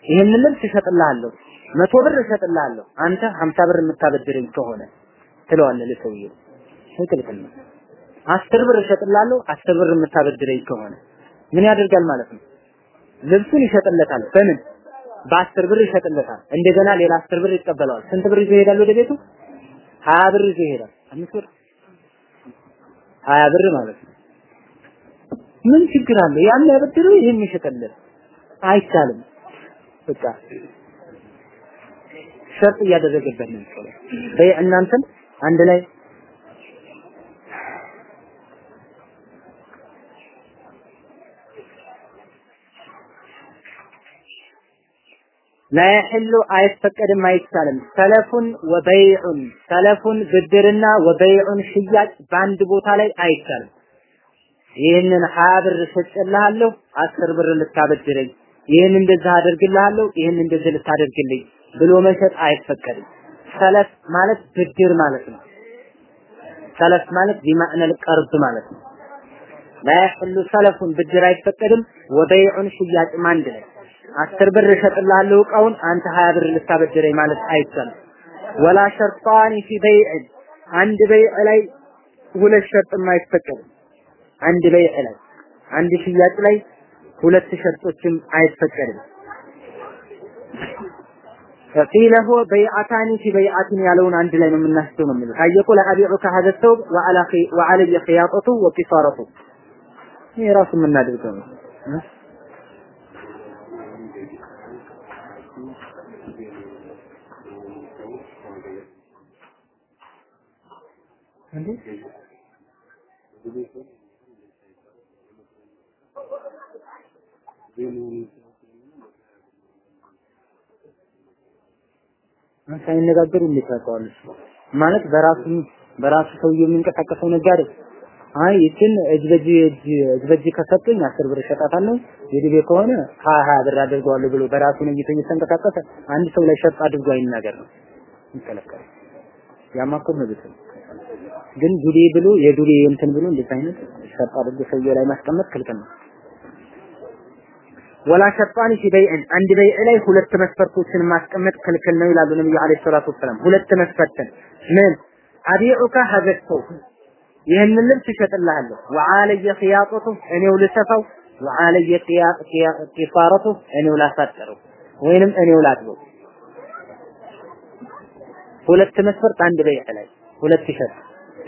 ይሄንን ልብስ እሸጥልሃለሁ፣ መቶ ብር እሸጥልሃለሁ፣ አንተ ሀምሳ ብር የምታበድረኝ ከሆነ ትለዋለህ ክልክል ነው። አስር ብር እሸጥላለሁ አስር ብር የምታበድረኝ ከሆነ ምን ያደርጋል ማለት ነው? ልብሱን ይሸጥለታል። በምን በአስር ብር ይሸጥለታል። እንደገና ሌላ አስር ብር ይቀበለዋል። ስንት ብር ይዞ ይሄዳል ወደ ቤቱ? ሀያ ብር ይዞ ይሄዳል። አምስት ብር ሀያ ብር ማለት ነው። ምን ችግር አለው? ያን ያበድረው ይሄን ይሸጥለት አይቻልም። በቃ ሸርጥ እያደረገበት ነው በይ እናንተን አንድ ላይ ላይሕሉ አይፈቀድም አይቻልም። ሰለፉን ወበይዑን ሰለፉን ብድርና ወበይዑን ሽያጭ በአንድ ቦታ ላይ አይቻልም። ይህንን ሀያ ብር ሰጭልሃለሁ አስር ብር ልታበድረኝ፣ ይህን እንደዚህ አደርግልሃለሁ ይህን እንደዚህ ልታደርግልኝ ብሎ መሸጥ አይፈቀድም። ሰለፍ ማለት ብድር ማለት ነው። ሰለፍ ማለት ቢማዕነል ቀርብ ማለት ነው። ላይሕሉ ሰለፉን ብድር አይፈቀድም። ወበይዑን ሽያጭም አንድ ላይ አስር ብር እሸጥልሃለሁ እቃውን አንተ ሀያ ብር ልታበድረኝ ማለት አይቻልም። ወላ ሸርጣኒ ፊ በይዕን አንድ በይዕ ላይ ሁለት ሸርጥም አይፈቀድም። አንድ በይዕ ላይ አንድ ሽያጭ ላይ ሁለት ሸርጦችም አይፈቀድም። ቂለ ሁወ በይዓታኒ ፊ በይዓትን ያለውን አንድ ላይ ነው የምናስበው ነው የሚሉት አየቁለ አቢዑከ ሀዘ ተውብ ወዐለየ ኺያጠቱ ወቂሳረቱ ይህ ራሱ የምናደርገው ነው። እንዴ ሳይነጋገሩ እንዴት ያውቀዋል? ማለት በራሱ በራሱ ሰውዬው የሚንቀሳቀሰው ነጋዴ አይ ይችን እጅ በእጅ እጅ በእጅ ከሰጡኝ አስር ብር እሸጣታለሁ የድቤ ከሆነ ሀያ ሀያ ብር አድርገዋለሁ ብሎ በራሱ ነይቶ እየተንቀሳቀሰ አንድ ሰው ላይ ሸርጥ አድርጎ አይናገር ነው ይከለከላል። ያማኮ መብት ነው። ግን ዱዴ ብሎ የዱዴ እንትን ብሎ እንደዚህ አይነት ሸርጥ አድርጎ ሰውየው ላይ ማስቀመጥ ክልክል ነው። ወላ ሸርጣኒ ፊ በይዕን አንድ በይዕ ላይ ሁለት መስፈርቶችን ማስቀመጥ ክልክል ነው ይላሉ ነብዩ አለይሂ ሰላቱ ወሰላም። ሁለት መስፈርትን ምን? አቢዑከ ሀዘተው ይህንን ልብስ እሸጥልሃለሁ ወዓለየ ኺያጠቱ እኔው ልሰፋው። ወዓለየ ቂፋረቱ እኔው ላሳጥረው ወይንም እኔው ላጥበው ሁለት መስፈርት አንድ በይዕ ላይ ሁለት ሸርጥ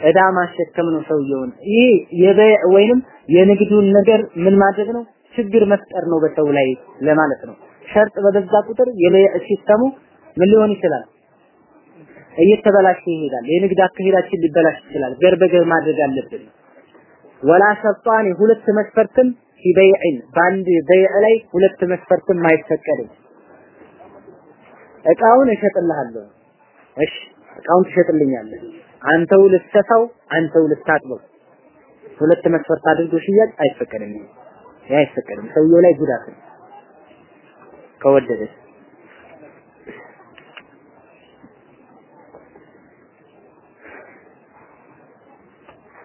እዳ ማሸከም ነው ሰውየውን። ይህ የበይዕ ወይንም የንግዱን ነገር ምን ማድረግ ነው ችግር መፍጠር ነው በሰው ላይ ለማለት ነው። ሸርጥ በበዛ ቁጥር system ኡ ምን ሊሆን ይችላል? እየተበላሸ ይሄዳል። የንግድ አካሄዳችን ሊበላሽ ይችላል። ገር በገር ማድረግ አለብን። ولا شرطان ሁለት መስፈርትም في بيع በአንድ በይዕ ላይ ሁለት መስፈርትም አይፈቀድም። እቃውን እሸጥልሃለሁ። እሺ እቃውን ትሸጥልኛለህ። አንተው ልትሰፋው አንተው ልታጥበው። ሁለት መስፈርት አድርጎ ሽያጭ አይፈቀድም ይሄ አይፈቀድም። ሰውየው ላይ ጉዳት ነው። ከወደደ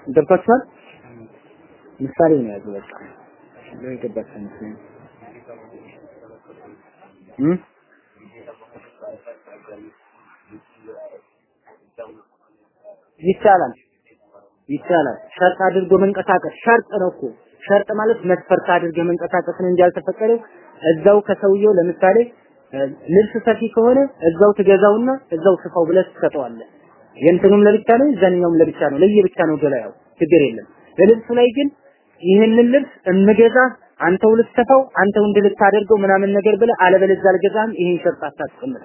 ገብቷችኋል? ምሳሌ ነው ያዙ በቃ። ነው የገባችሁ መስሎኝ እም ይቻላል። ይቻላል። ሸርጥ አድርጎ መንቀሳቀስ። ሸርጥ ነው እኮ ሸርጥ ማለት መስፈርት አድርገ መንቀሳቀስ ነው እንጂ ያልተፈቀደው እዛው ከሰውየው ለምሳሌ ልብስ ሰፊ ከሆነ እዛው ትገዛውና እዛው ስፋው ብለህ ትሰጠዋለህ። የእንትኑም ለብቻ ነው የዛኛውም ለብቻ ነው ለየብቻ ነው ገበያው። ችግር የለም። ለልብሱ ላይ ግን ይህንን ልብስ እምገዛ አንተው ልትሰፋው አንተው እንድልታደርገው ምናምን ነገር ብለህ አለበለዚያ አልገዛም ይሄን ሸርጥ አታስቀምጥ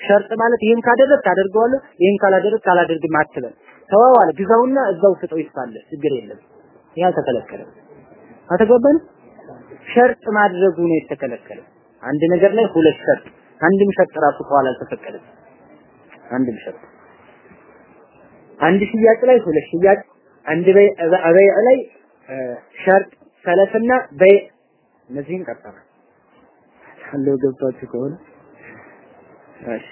ሸርጥ ማለት ይሄን ካደረግ ታደርገዋለህ ይሄን ካላደረግ ካላደርግም አትበል። ተዋዋል ግዛውና እዛው ስጠው ይስፋለ ችግር የለም። ይሄ አልተከለከለም አተገባን? ሸርጥ ማድረጉ ነው የተከለከለ። አንድ ነገር ላይ ሁለት ሸርጥ። አንድም ሸርጥ ራሱ ከኋላ አልተፈቀደም። አንድም ሸርጥ። አንድ ሽያጭ ላይ ሁለት ሽያጭ። አንድ በይዕ ላይ ሸርጥ ሰለፍና በይዕ እነዚህን ቀርተናል አለው ገብቷችሁ ከሆነ። እሺ።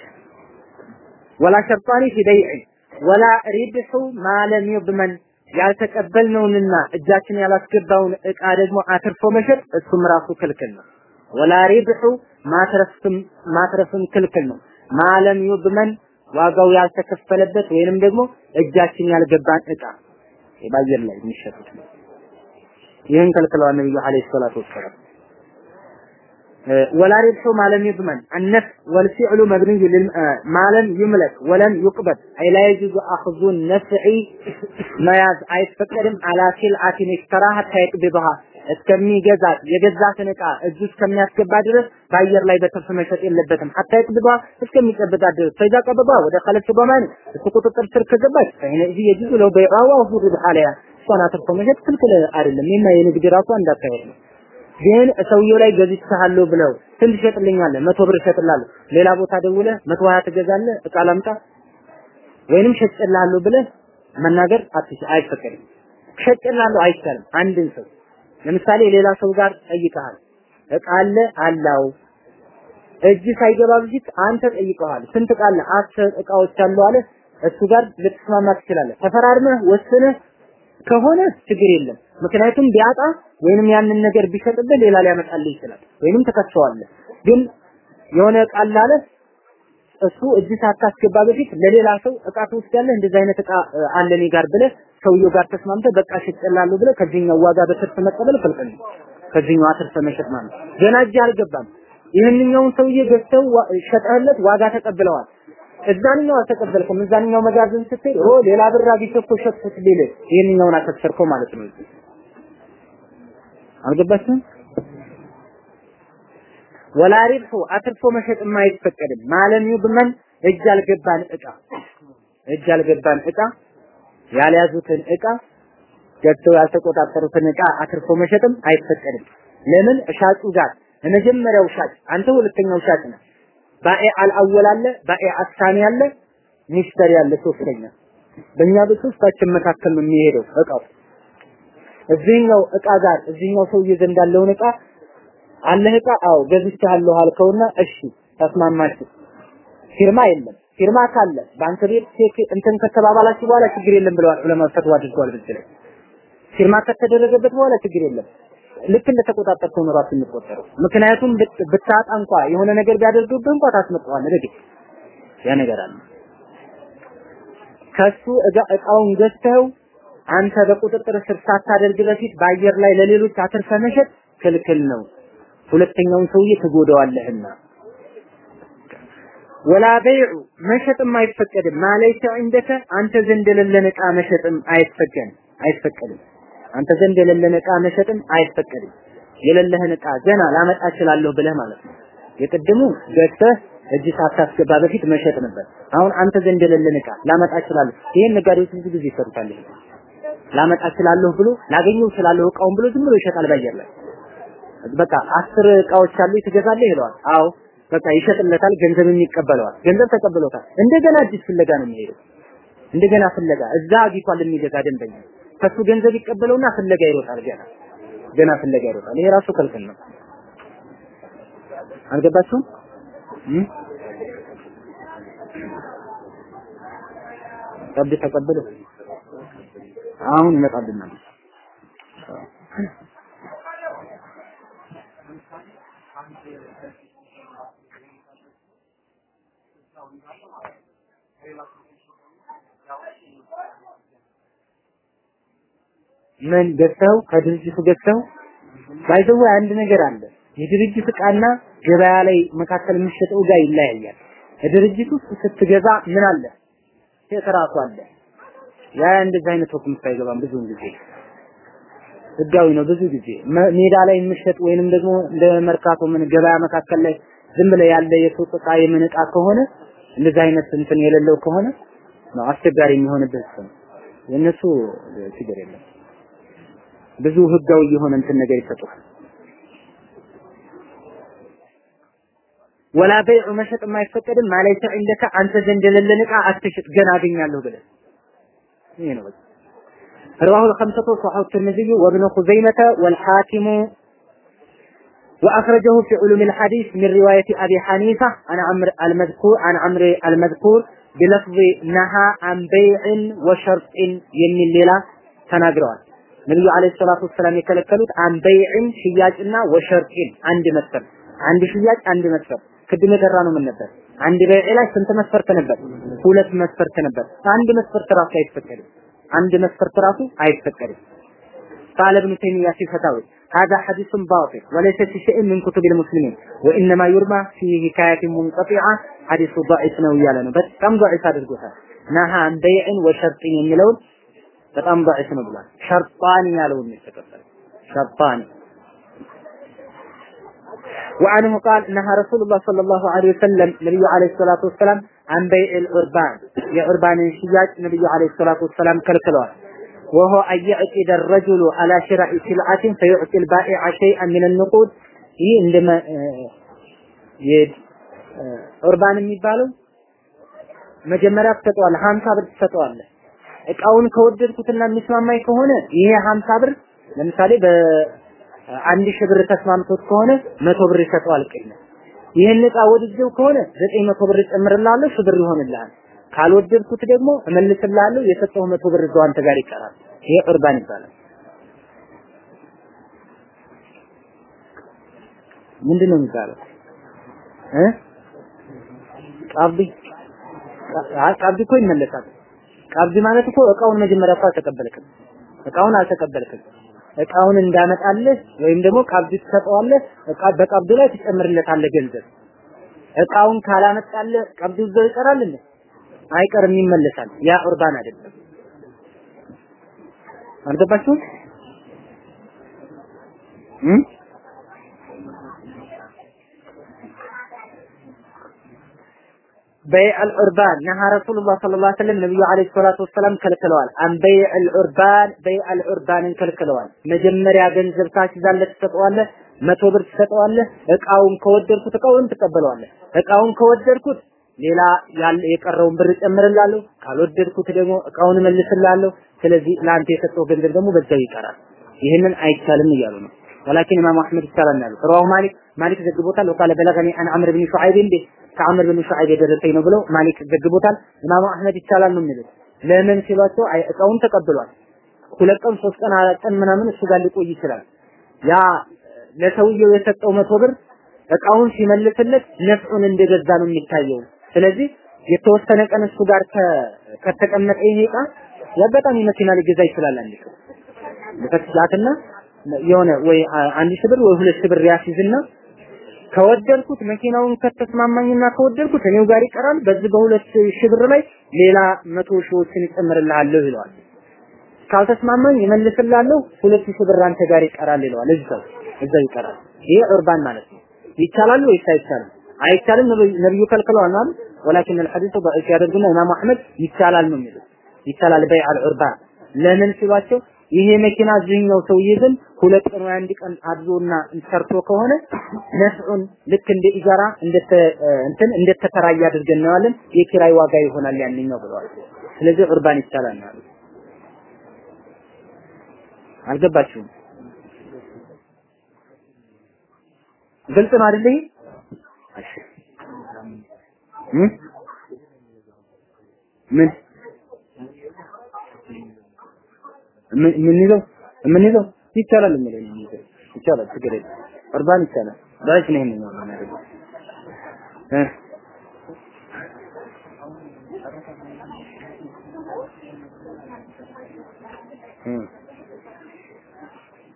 ወላ ሸርጣኒ ፊ በይዕ ወላ ሪብሑ ማለም ይضመን ያልተቀበልነውንና እጃችን ያላስገባውን እቃ ደግሞ አትርፎ መሸጥ እሱም ራሱ ክልክል ነው። ወላ ሪብሑ ማትረፍም ማትረፍም ክልክል ነው። ማለም ይضመን ዋጋው ያልተከፈለበት ወይንም ደግሞ እጃችን ያልገባን እቃ በአየር ላይ የሚሸጡት ይህን ከልክለዋል ነብዩ አለይሂ ሰላቱ ወሰላም ወላ ሪብሑ ማለም ይድመን አነፍ ወልፊዕሉ መብንዩ ማለም ይምለክ ወለም ዩቅበት አይ ላ የጁዙ አኽዙ ነፍዒ መያዝ አይፈቀድም አላ ሲልአቲን ይሽተራሃት ከይቅቢብሃ እስከሚገዛት የገዛትን ዕቃ እጁ እስከሚያስገባ ድረስ በአየር ላይ በትርፍ መሸጥ የለበትም። ሀታ ይቅብባ እስከሚጨብጣት ድረስ ፈይዛ ቀበባ ወደ ከለት በማን እሱ ቁጥጥር ስር ከገባች ፈይነ እዚህ የጅዙ ለው በይዓዋ ሁዱ ቢሓለያ እሷን አትርፎ መሸጥ ክልክል አይደለም። ይና የንግድ ራሷ እንዳካሄድ ነው። ግን ሰውየው ላይ ገዝቻለሁ ብለው ስንት ትሸጥልኛለህ? መቶ ብር እሸጥልሃለሁ። ሌላ ቦታ ደውለህ መቶ ሀያ ትገዛለህ እቃ ላምጣ ወይንም ሸጥልሃለሁ ብለህ መናገር አትች አይፈቀድም። ሸጥልሃለሁ አይቻልም። አንድን ሰው ለምሳሌ ሌላ ሰው ጋር ጠይቀሃል፣ እቃ አለ አላው እጅ ሳይገባ በፊት አንተ ጠይቀዋል። ስንት እቃ አለ? አስር እቃዎች አሉ አለ። እሱ ጋር ልትስማማ ትችላለህ። ተፈራርመህ ወስነህ ከሆነ ችግር የለም። ምክንያቱም ቢያጣ ወይንም ያንን ነገር ቢሸጥብህ ሌላ ሊያመጣልህ ይችላል፣ ወይንም ተከሰዋለህ። ግን የሆነ አለ እሱ እጅ ሳታስገባ በፊት ለሌላ ሰው እቃ ትወስዳለህ። እንደዚህ አይነት እቃ አለ እኔ ጋር ብለህ ሰውየው ጋር ተስማምተህ በቃ ሽጬልሃለሁ ብለህ ከዚህኛው ዋጋ በትርፍ መቀበል ክልክል ከዚህኛው አትርፈ መሸጥ ማለት ገና እጅ አልገባም። ይህንኛውን ሰውዬ ገዝተው ሸጠህለት ዋጋ ተቀብለዋል። እዛንኛው አልተቀበልኩም። እዛንኛው መጋዘን ስትሄድ ኦ ሌላ ብር አግኝተህ እኮ ሸጥኩት ሊል ይህንኛውን አከሰርከው ማለት ነው። አልገባችሁም? ወላ ሪብሑ አትርፎ መሸጥም አይፈቀድም። ማለም ይብመን እጅ አልገባን እቃ እጅ አልገባን እቃ ያልያዙትን እቃ ገብተው ያልተቆጣጠሩትን እቃ አትርፎ መሸጥም አይፈቀድም። ለምን ሻጩ ጋር ለመጀመሪያው ሻጭ አንተ ሁለተኛው ሻጭ ነህ። ባኤ አልአወል አለ፣ ባኤ አሳኒ አለ፣ ሚሽተሪ አለ ሶስተኛ። በእኛ በሶስታችን መካከል ነው የሚሄደው እቃው። እዚህኛው እቃ ጋር እዚህኛው ሰውዬ ዘንድ ያለውን እቃ አለህ እቃ አዎ ገዝቻለሁ አልከውና እሺ ተስማማችሁ። ፊርማ የለም። ፊርማ ካለ ባንክ ቤት ቼክ እንትን ከተባባላችሁ በኋላ ችግር የለም ብለዋል አድርገዋል። በዚህ ላይ ፊርማ ከተደረገበት በኋላ ችግር የለም። ልክ እንደተቆጣጠርከው ነው ራሱ የሚቆጠረው። ምክንያቱም ብታጣ እንኳ የሆነ ነገር ቢያደርግብህ እንኳ ታስመጣዋለህ። በግድ ያ ነገር አለ። ከሱ እቃውን ገዝተው አንተ በቁጥጥር ስር ሳታደርግ በፊት በአየር ላይ ለሌሎች አትርፎ መሸጥ ክልክል ነው። ሁለተኛውን ሰውዬ ትጎዳዋለህና ወላ በይዑ መሸጥም አይፈቀድም። ማለይተ እንደከ አንተ ዘንድ የሌለን ዕቃ መሸጥም አይፈቀድም አይፈቀድም። አንተ ዘንድ የሌለን ዕቃ መሸጥም አይፈቀድም። የሌለህን ዕቃ ገና ላመጣ እችላለሁ ብለህ ማለት ነው። የቅድሙ ገዝተህ እጅ ሳታስገባ በፊት መሸጥ ነበር። አሁን አንተ ዘንድ የሌለን ዕቃ ላመጣ እችላለሁ። ይሄን ነጋዴዎች ብዙ ጊዜ ይሰሩታል። ላመጣ እችላለሁ ብሎ ላገኘው እችላለሁ እቃውን ብሎ ዝም ብሎ ይሸጣል ባየር በቃ አስር እቃዎች አሉ ትገዛለህ ይለዋል። አዎ በቃ ይሸጥለታል፣ ገንዘብም ይቀበለዋል። ገንዘብ ተቀብሎታል። እንደገና አዲስ ፍለጋ ነው የሚሄደው። እንደገና ፍለጋ እዛ አግኝቷል የሚገዛ ደንበኛ ከሱ ገንዘብ ይቀበለውና ፍለጋ ይሮጣል። ገና ገና ፍለጋ ይሮጣል። ይሄ ራሱ ክልክል ነው። አልገባችሁም? ጠብ ተቀበሉ። አሁን ይመጣልናል። ምን ገዝተው ከድርጅቱ ገዝተው ባይዘው አንድ ነገር አለ። የድርጅት ዕቃና ገበያ ላይ መካከል የሚሸጠው ጋር ይለያያል። ውስጥ ስትገዛ ምን አለ? ሴት አለ። ያ እንደዚህ አይነት ሁክም ሳይገባም ብዙውን ጊዜ ህጋዊ ነው። ብዙ ጊዜ ሜዳ ላይ የሚሸጥ ወይንም ደግሞ እንደ መርካቶ ምን ገበያ መካከል ላይ ዝም ብለ ያለ የሱቅ ዕቃ የምን ዕቃ ከሆነ እንደዚህ አይነት እንትን የሌለው ከሆነ ነው አስቸጋሪ የሚሆንበት ነው። የእነሱ ችግር የለም። ብዙ ህጋዊ የሆነ እንትን ነገር ይሰጡሃል። ወላ በይዑ መሸጥ የማይፈቀድም ማለይሰ እንደከ አንተ ዘንድ የሌለን ዕቃ አትሽጥ ገና አገኛለሁ ብለህ ይሄ ነው በቃ رواه الخمسة وصححه الترمذي وابن خزيمة والحاكم وأخرجه في علوم الحديث من رواية أبي حنيفة عن عمرو المذكور عن عمرو المذكور بلفظ نهى عن بيع وشرط يمن الليلة ተናግረዋል። ነብዩ አለይሂ ሰላቱ ወሰላም የከለከሉት አን በይዕን ሽያጭና ወሸርጥን አንድ መስፈርት አንድ ሽያጭ አንድ መስፈርት ቅድም የቀራ ነው ምን ነበር? አንድ በይዕ ላይ ስንት መስፈርት ነበር? ሁለት መስፈርት ነበር። አንድ መስፈርት ራሱ አይፈቀድም። አንድ መስፈርት ራሱ አይፈቀድም። قال ابن تيمية في فتاوي هذا حديث باطل وليس في شيء من كتب المسلمين وإنما يرمى في حكاية منقطعة حديث ضعيف ነው እያለ ነው። በጣም ضعيف አድርጎታል። ነሃ አን በይዕን ወሸርጥን የሚለውን በጣም ضعيف ነው ብሏል። ሸርጣን ያለውን የተቀበለ ሸርጣን وعنه قال نهى رسول الله صلى الله عليه وسلم نبي عليه الصلاة والسلام عن بيع العربان የዑርባን ሽያጭ ነብዩ አለይሂ ሰላቱ ወሰላም ከልክለዋል። وهو أن يعقد الرجل على شراء سلعة فيعطي البائع شيئا من النقود ይህ እንደማ ዑርባን የሚባለው መጀመሪያ ትሰጠዋለህ፣ 50 ብር ትሰጠዋለህ። እቃውን ከወደድኩትና የሚስማማኝ ከሆነ ይሄ 50 ብር ለምሳሌ በአንድ ሺህ ብር ተስማምቶት ከሆነ መቶ ብር ይሰጠዋል ቅድሚያ። ይህን እቃ ወድጀው ከሆነ ዘጠኝ መቶ ብር ጨምርልሃለሁ፣ ሺህ ብር ይሆንልሃል። ካልወደድኩት ደግሞ እመልስልሃለሁ፣ የሰጠው መቶ ብር እዛው አንተ ጋር ይቀራል። ይሄ ቁርባን ይባላል። ምንድን ነው የሚባለው? እ ቀብድ ቀብድ እኮ ይመለሳል። ቀብድ ማለት እኮ እቃውን መጀመሪያ እኮ አልተቀበልክም። እቃውን አልተቀበልክም። እቃውን እንዳመጣልህ ወይም ደግሞ ቀብድ ትሰጠዋለህ። እቃ በቀብዱ ላይ ትጨምርለታለህ ገንዘብ። እቃውን ካላመጣልህ ቀብዱ እዛው ይቀራል እንዴ? አይቀርም፣ ይመለሳል። ያ ቁርባን አይደለም። አልገባችሁም? እም በይዕ አልዑርባን ነሃ ረሱሉላህ ሰለላሁ ዐለይሂ ወሰለም ነብዩ ዐለይሂ ሰላቱ ወሰላም ከልክለዋል። አን በይዕ አልዑርባን በይዕ አልዑርባንን ከልክለዋል። መጀመሪያ ገንዘብ ታስይዛለህ፣ ትሰጠዋለህ፣ መቶ ብር ትሰጠዋለህ። እቃውን ከወደድኩት እቃውን ትቀበለዋለህ። እቃውን ከወደድኩት ሌላ የቀረውን ብር ጨምርላለሁ፣ ካልወደድኩት ደግሞ እቃውን እመልስላለሁ። ስለዚህ ለአንተ የሰጠው ገንዘብ ደግሞ በዛው ይቀራል። ይህንን አይቻልም እያሉ ነው። ወላኪን ኢማሙ አህመድ ይቻላል ያሉ ረዋሁ ማሊክ ማሊክ ዘግቦታል። ወቃለ በለገኒ አን አምር ብን ሹዓይብ እንዴ ከአምር ብን ሹዓይብ የደረሰኝ ነው ብለው ማሊክ ዘግቦታል። ኢማሙ አህመድ ይቻላል ነው የሚሉት። ለምን ሲሏቸው እቃውን ተቀብሏል። ሁለት ቀን ሶስት ቀን አራት ቀን ምናምን እሱ ጋር ሊቆይ ይችላል። ያ ለሰውየው የሰጠው መቶ ብር እቃውን ሲመልስለት ነፍዑን እንደገዛ ነው የሚታየው። ስለዚህ የተወሰነ ቀን እሱ ጋር ከተቀመጠ ይሄ እቃ የአጋጣሚ መኪና ሊገዛ ይችላል። አንድ ሰው የሆነ ወይ አንድ ሺህ ብር ወይ ሁለት ሺህ ብር ያስይዝና ከወደድኩት መኪናውን ከተስማማኝና ከወደድኩት እኔው ጋር ይቀራል። በዚህ በሁለት ሺህ ብር ላይ ሌላ መቶ ሺዎችን ይጨምርልሃለሁ ይለዋል። ካልተስማማኝ ይመልስልሃለሁ፣ ሁለት ሺህ ብር አንተ ጋር ይቀራል ይለዋል። እዛው እዛው ይቀራል። ይሄ ዑርባን ማለት ነው። ይቻላል ወይስ አይቻልም? አይቻልም ነብዩ ከልክለዋል ማለት ወላኪን الحديث ضعيف ያደርጉና ኢማሙ አህመድ ይቻላል ነው የሚሉት። ይቻላል በይዕ አልዑርባን ለምን ሲሏቸው ይሄ መኪና እዚህኛው ሰውዬ ዘንድ ሁለት ቀን ወይ አንድ ቀን አድሮና ሰርቶ ከሆነ ነፍዑን ልክ እንደ ኢጃራ እንደተ እንትን አድርገን እናየዋለን። የኪራይ ዋጋ ይሆናል ያንኛው ብለዋል። ስለዚህ ዑርባን ይቻላል ያሉት። አልገባችሁም? ግልጽ ነው አይደል? ምን ምን ይዘው ምን ይዘው ይቻላል የሚይዘው ይቻላል፣ ችግር የለም። ቁርባን ይቻላል። ዳሽ ነው ይሄንን ነው ማለት እ?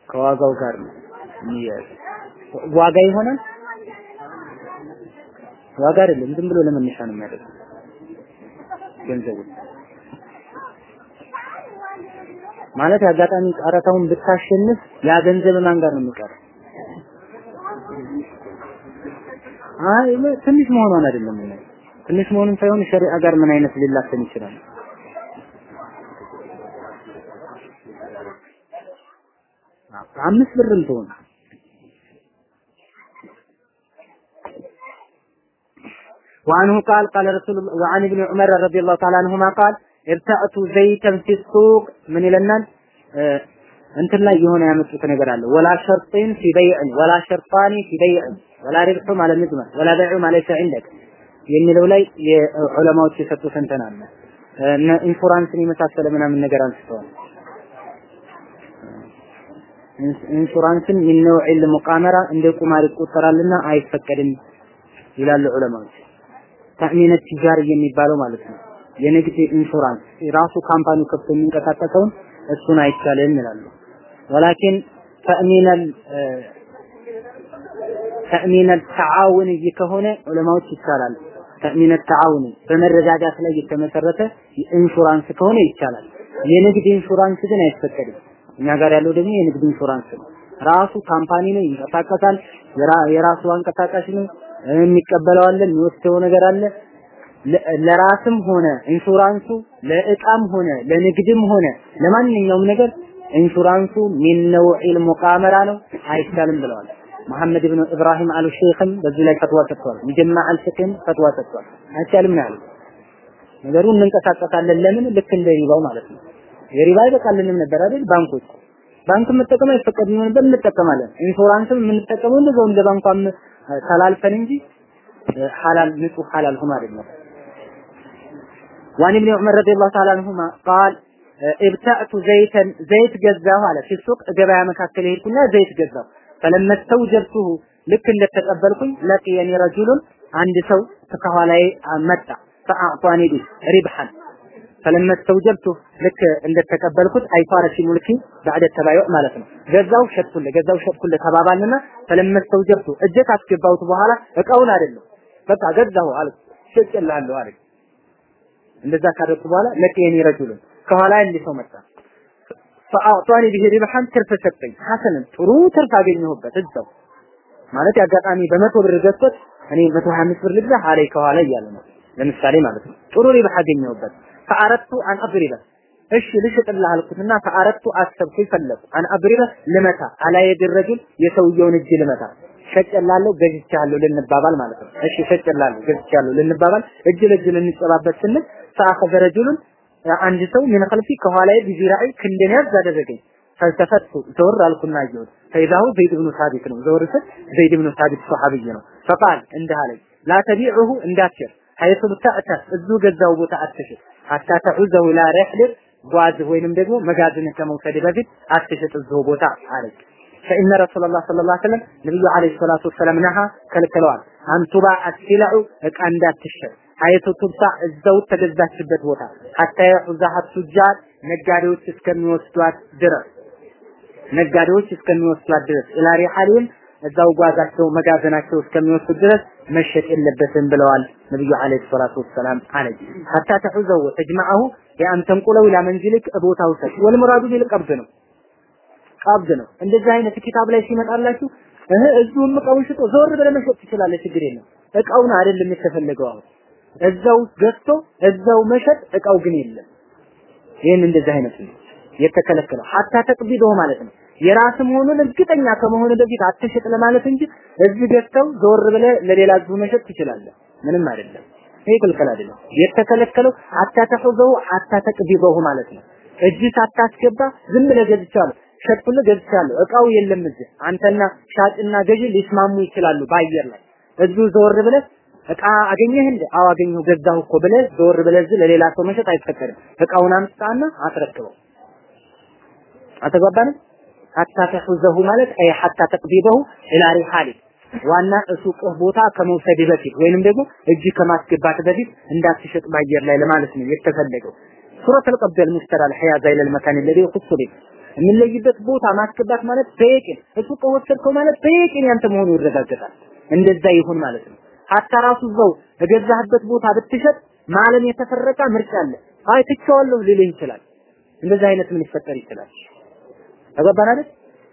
ከዋጋው ጋር ነው ዋጋ ይሆናል። ዋጋ አይደለም፣ ዝም ብሎ ለመነሻ ነው የሚያደርገው ገንዘቡ ማለት የአጋጣሚ ጨረታውን ብታሸንፍ ያ ገንዘብ ማን ጋር ነው የሚቀረው? አይ ትንሽ መሆኗን አይደለም ነው ትንሽ መሆኑን ሳይሆን ሸሪዓ ጋር ምን አይነት ሊላተን ይችላል? አምስት ብርም ትሆን وعنه قال قال رسول الله وعن ابن عمر رضي الله تعالى عنهما قال እርታእቱ ዘይተን ፊሱቅ ምን ይለናል? እንትን ላይ የሆነ ያመጡት ነገር አለ። ولا شرطين في بيع ولا شرطان في بيع ولا ربح ما لم يضمن ولا بيع ما ليس عندك የሚለው ላይ የዑለማዎች የሰጡት እንትን አለ። ኢንሹራንስን የመሳሰለ ምናምን ነገር አንስተዋል። ኢንሹራንስን من نوع المقامرة እንደ ቁማር ይቆጠራልና አይፈቀድም ይላሉ ዑለማዎች። التأمين التجاري የሚባለው ማለት ነው። የንግድ ኢንሹራንስ ራሱ company ው ከፍቶ የሚንቀሳቀሰውን እሱን አይቻልም ይላሉ። ولكن تأمين تأمين التعاون ከሆነ ዑለማዎች ይቻላል። تأمين التعاون በመረጋጋት ላይ የተመሰረተ ኢንሹራንስ ከሆነ ይቻላል። የንግድ ኢንሹራንስ ግን አይፈቀድም። እኛ ጋር ያለው ደግሞ የንግድ ኢንሹራንስ ነው። ራሱ company ነው፣ ይንቀሳቀሳል። የራሱ አንቀሳቃሽ ነው። የሚቀበለው አለ፣ የሚወስደው ነገር አለ። ለራስም ሆነ ኢንሹራንሱ ለእቃም ሆነ ለንግድም ሆነ ለማንኛውም ነገር ኢንሹራንሱ من نوع المقامرة ነው፣ አይቻልም ብለዋል። መሐመድ ብን ኢብራሂም አል ሼኽም በዚህ ላይ ፈትዋ ሰጥቷል። مجمع الفقه ም ፈትዋ ሰጥቷል። አይቻልም ነው ያሉት። ነገሩ እንንቀሳቀሳለን ለምን ልክ እንደ ሪባው ማለት ነው። የሪባ አይበቃልንም ነበር አይደል? ባንኮች ባንክ መጠቀም አይፈቀድም ነበር፣ እንጠቀማለን። ኢንሹራንስም የምንጠቀመው እንደዛው እንደ ባንኳም ተላልፈን እንጂ ሐላል ንጹህ ሐላል ሆኖ አይደለም። وعن ابن عمر رضي الله تعالى عنهما قال ابتعت زيتا ዘይት ገዛሁ አለ። في السوق ገበያ መካከል ሄድኩና ዘይት ገዛሁ። فلما استوجبته ልክ እንደተቀበልኩኝ لقيني رجل አንድ ሰው ከኋላዬ መጣ። فأعطاني به ربحا። فلما استوجبته ልክ እንደተቀበልኩት أي صار في ملكي بعد التبايع ማለት ነው። ገዛው ሸጥኩለ ገዛው ሸጥኩለ ተባባልንና فلما استوجبته እጀት አስገባሁት በኋላ እቃውን አይደለም። በቃ ገዛሁ አልኩ። ሸጭልሃለሁ አለኝ። እንደዛ ካደረኩ በኋላ لقيني رجل ከኋላ እንዲህ ሰው መጣ። فأعطاني به ربحا ትርፍ ሰጠኝ። حسنا ጥሩ ትርፍ አገኘሁበት እዛው። ማለት ያጋጣሚ በመቶ ብር ገዝቶት እኔ 125 ብር ልግዛ አለኝ ከኋላ እያለ ነው። ለምሳሌ ማለት ነው። ጥሩ ሪብህ አገኘሁበት። ፈአረቱ አን አድሪበ። እሺ ልሽጥልህ አልኩትና ፈአረቱ አሰብኩ ፈለኩ። አን አድሪበ ልመታ። አላ የድ ረጁል የሰውየውን እጅ ልመታ ሸጨላለሁ ገዝቻለሁ ልንባባል ማለት ነው። እሺ ሸጨላለሁ ገዝቻለሁ ልንባባል እጅ ለእጅ ልንጨባበት ስንል ፈአኸዘ ረጁሉን አንድ ሰው ምን ኸልፊ ከኋላዬ ቢዚራኢ ክንደን ያዝ አደረገኝ። فالتفت ዘወር አልኩና አየሁት። فإذا هو ዘይድ ብኑ ሳቢት ነው። ዘወር ስል ዘይድ ብኑ ሳቢት ሶሐቢይ ነው። فقال እንዲህ አለኝ لا تبعه እንዳትሸጥ حيث ابتعته ገዛው ቦታ አትሽጥ حتى تحوزه إلى رحلك ጓዝ ወይንም ደግሞ መጋዘን ከመውሰድ በፊት አትሽጥ እዚሁ ቦታ አለኝ فإن رسول الله صلى الله عليه وسلم ነብዩ عليه الصلاة والسلام نهى ከልክለዋል أن تباع السلع እቃ እንዳትሸጥ حيث تبتاع እዛው ተገዛችበት ቦታ. حتى يحوزها التجار ነጋዴዎች እስከሚወስዷት ድረስ። ነጋዴዎች እስከሚወስዷት ድረስ። إلى رحالهم እዛው ጓዛቸው መጋዘናቸው እስከሚወስዱ ድረስ መሸጥ የለበትም ብለዋል ነብዩ عليه الصلاة والسلام አለኝ حتى تحوزه تجمعه يعني تنقله إلى منزلك ቦታው ሰጥ። والمراد بالقبض ነው ቀብድ ነው። እንደዚህ አይነት ኪታብ ላይ ሲመጣላችሁ እህ እዚሁም እቃውን ዞር ብለህ መሸጥ ትችላለህ። ችግር የለም እቃውን አይደለም የተፈለገው አሁን። እዛው ገዝቶ እዛው መሸጥ እቃው ግን የለም። ይህን እንደዚህ አይነት ነው የተከለከለው። ሐታ ተቅቢዶ ማለት ነው። የራስ መሆኑን እርግጠኛ ከመሆኑ በፊት አትሸጥ ለማለት እንጂ እዚህ ገዝተው ዞር ብለህ ለሌላ ህዝቡ መሸጥ ትችላለህ። ምንም አይደለም። ይሄ ክልክል አይደለም። የተከለከለው ሐታ ተቅቢዶሁ ማለት ነው። እጅ ሳታስገባ ዝም ብለህ ገዝቻለሁ ሸጥኩልህ ገዝቻለሁ እቃው የለም እዚህ አንተና ሻጭና ገዢ ሊስማሙ ይችላሉ በአየር ላይ እዚሁ ዞር ብለህ እቃ አገኘህ እንደ አዎ አገኘሁ ገዛሁ እኮ ብለህ ዞር ብለህ እዚህ ለሌላ ሰው መሸጥ አይፈቀድም እቃውን አምጣና አስረክበው አተጓባንም ሐታ ተሑዘሁ ማለት አይ ሐታ ተቅቢደሁ ኢላ ሪሃሊ ዋና እሱቅህ ቦታ ከመውሰድ በፊት ወይንም ደግሞ እጅ ከማስገባት በፊት እንዳትሸጥ በአየር ላይ ለማለት ነው የተፈለገው ሱረት አልቀብድ አልሙስተራ አልሐያዛ ኢላ አልመካን الذي يخص به የምንለይበት ቦታ ማስገባት ማለት በየቂን እሱቅ ወሰድከው ማለት በየቂን ያንተ መሆኑ ይረጋገጣል። እንደዛ ይሁን ማለት ነው። ሀታ ራሱ እዛው እገዛህበት ቦታ ብትሸጥ ማለም የተፈረቀ ምርጫ አለ። አይ ትቼዋለሁ ሊልህ ይችላል። እንደዚህ አይነት ምን ይፈጠር ይችላል? ተገባን አይደል?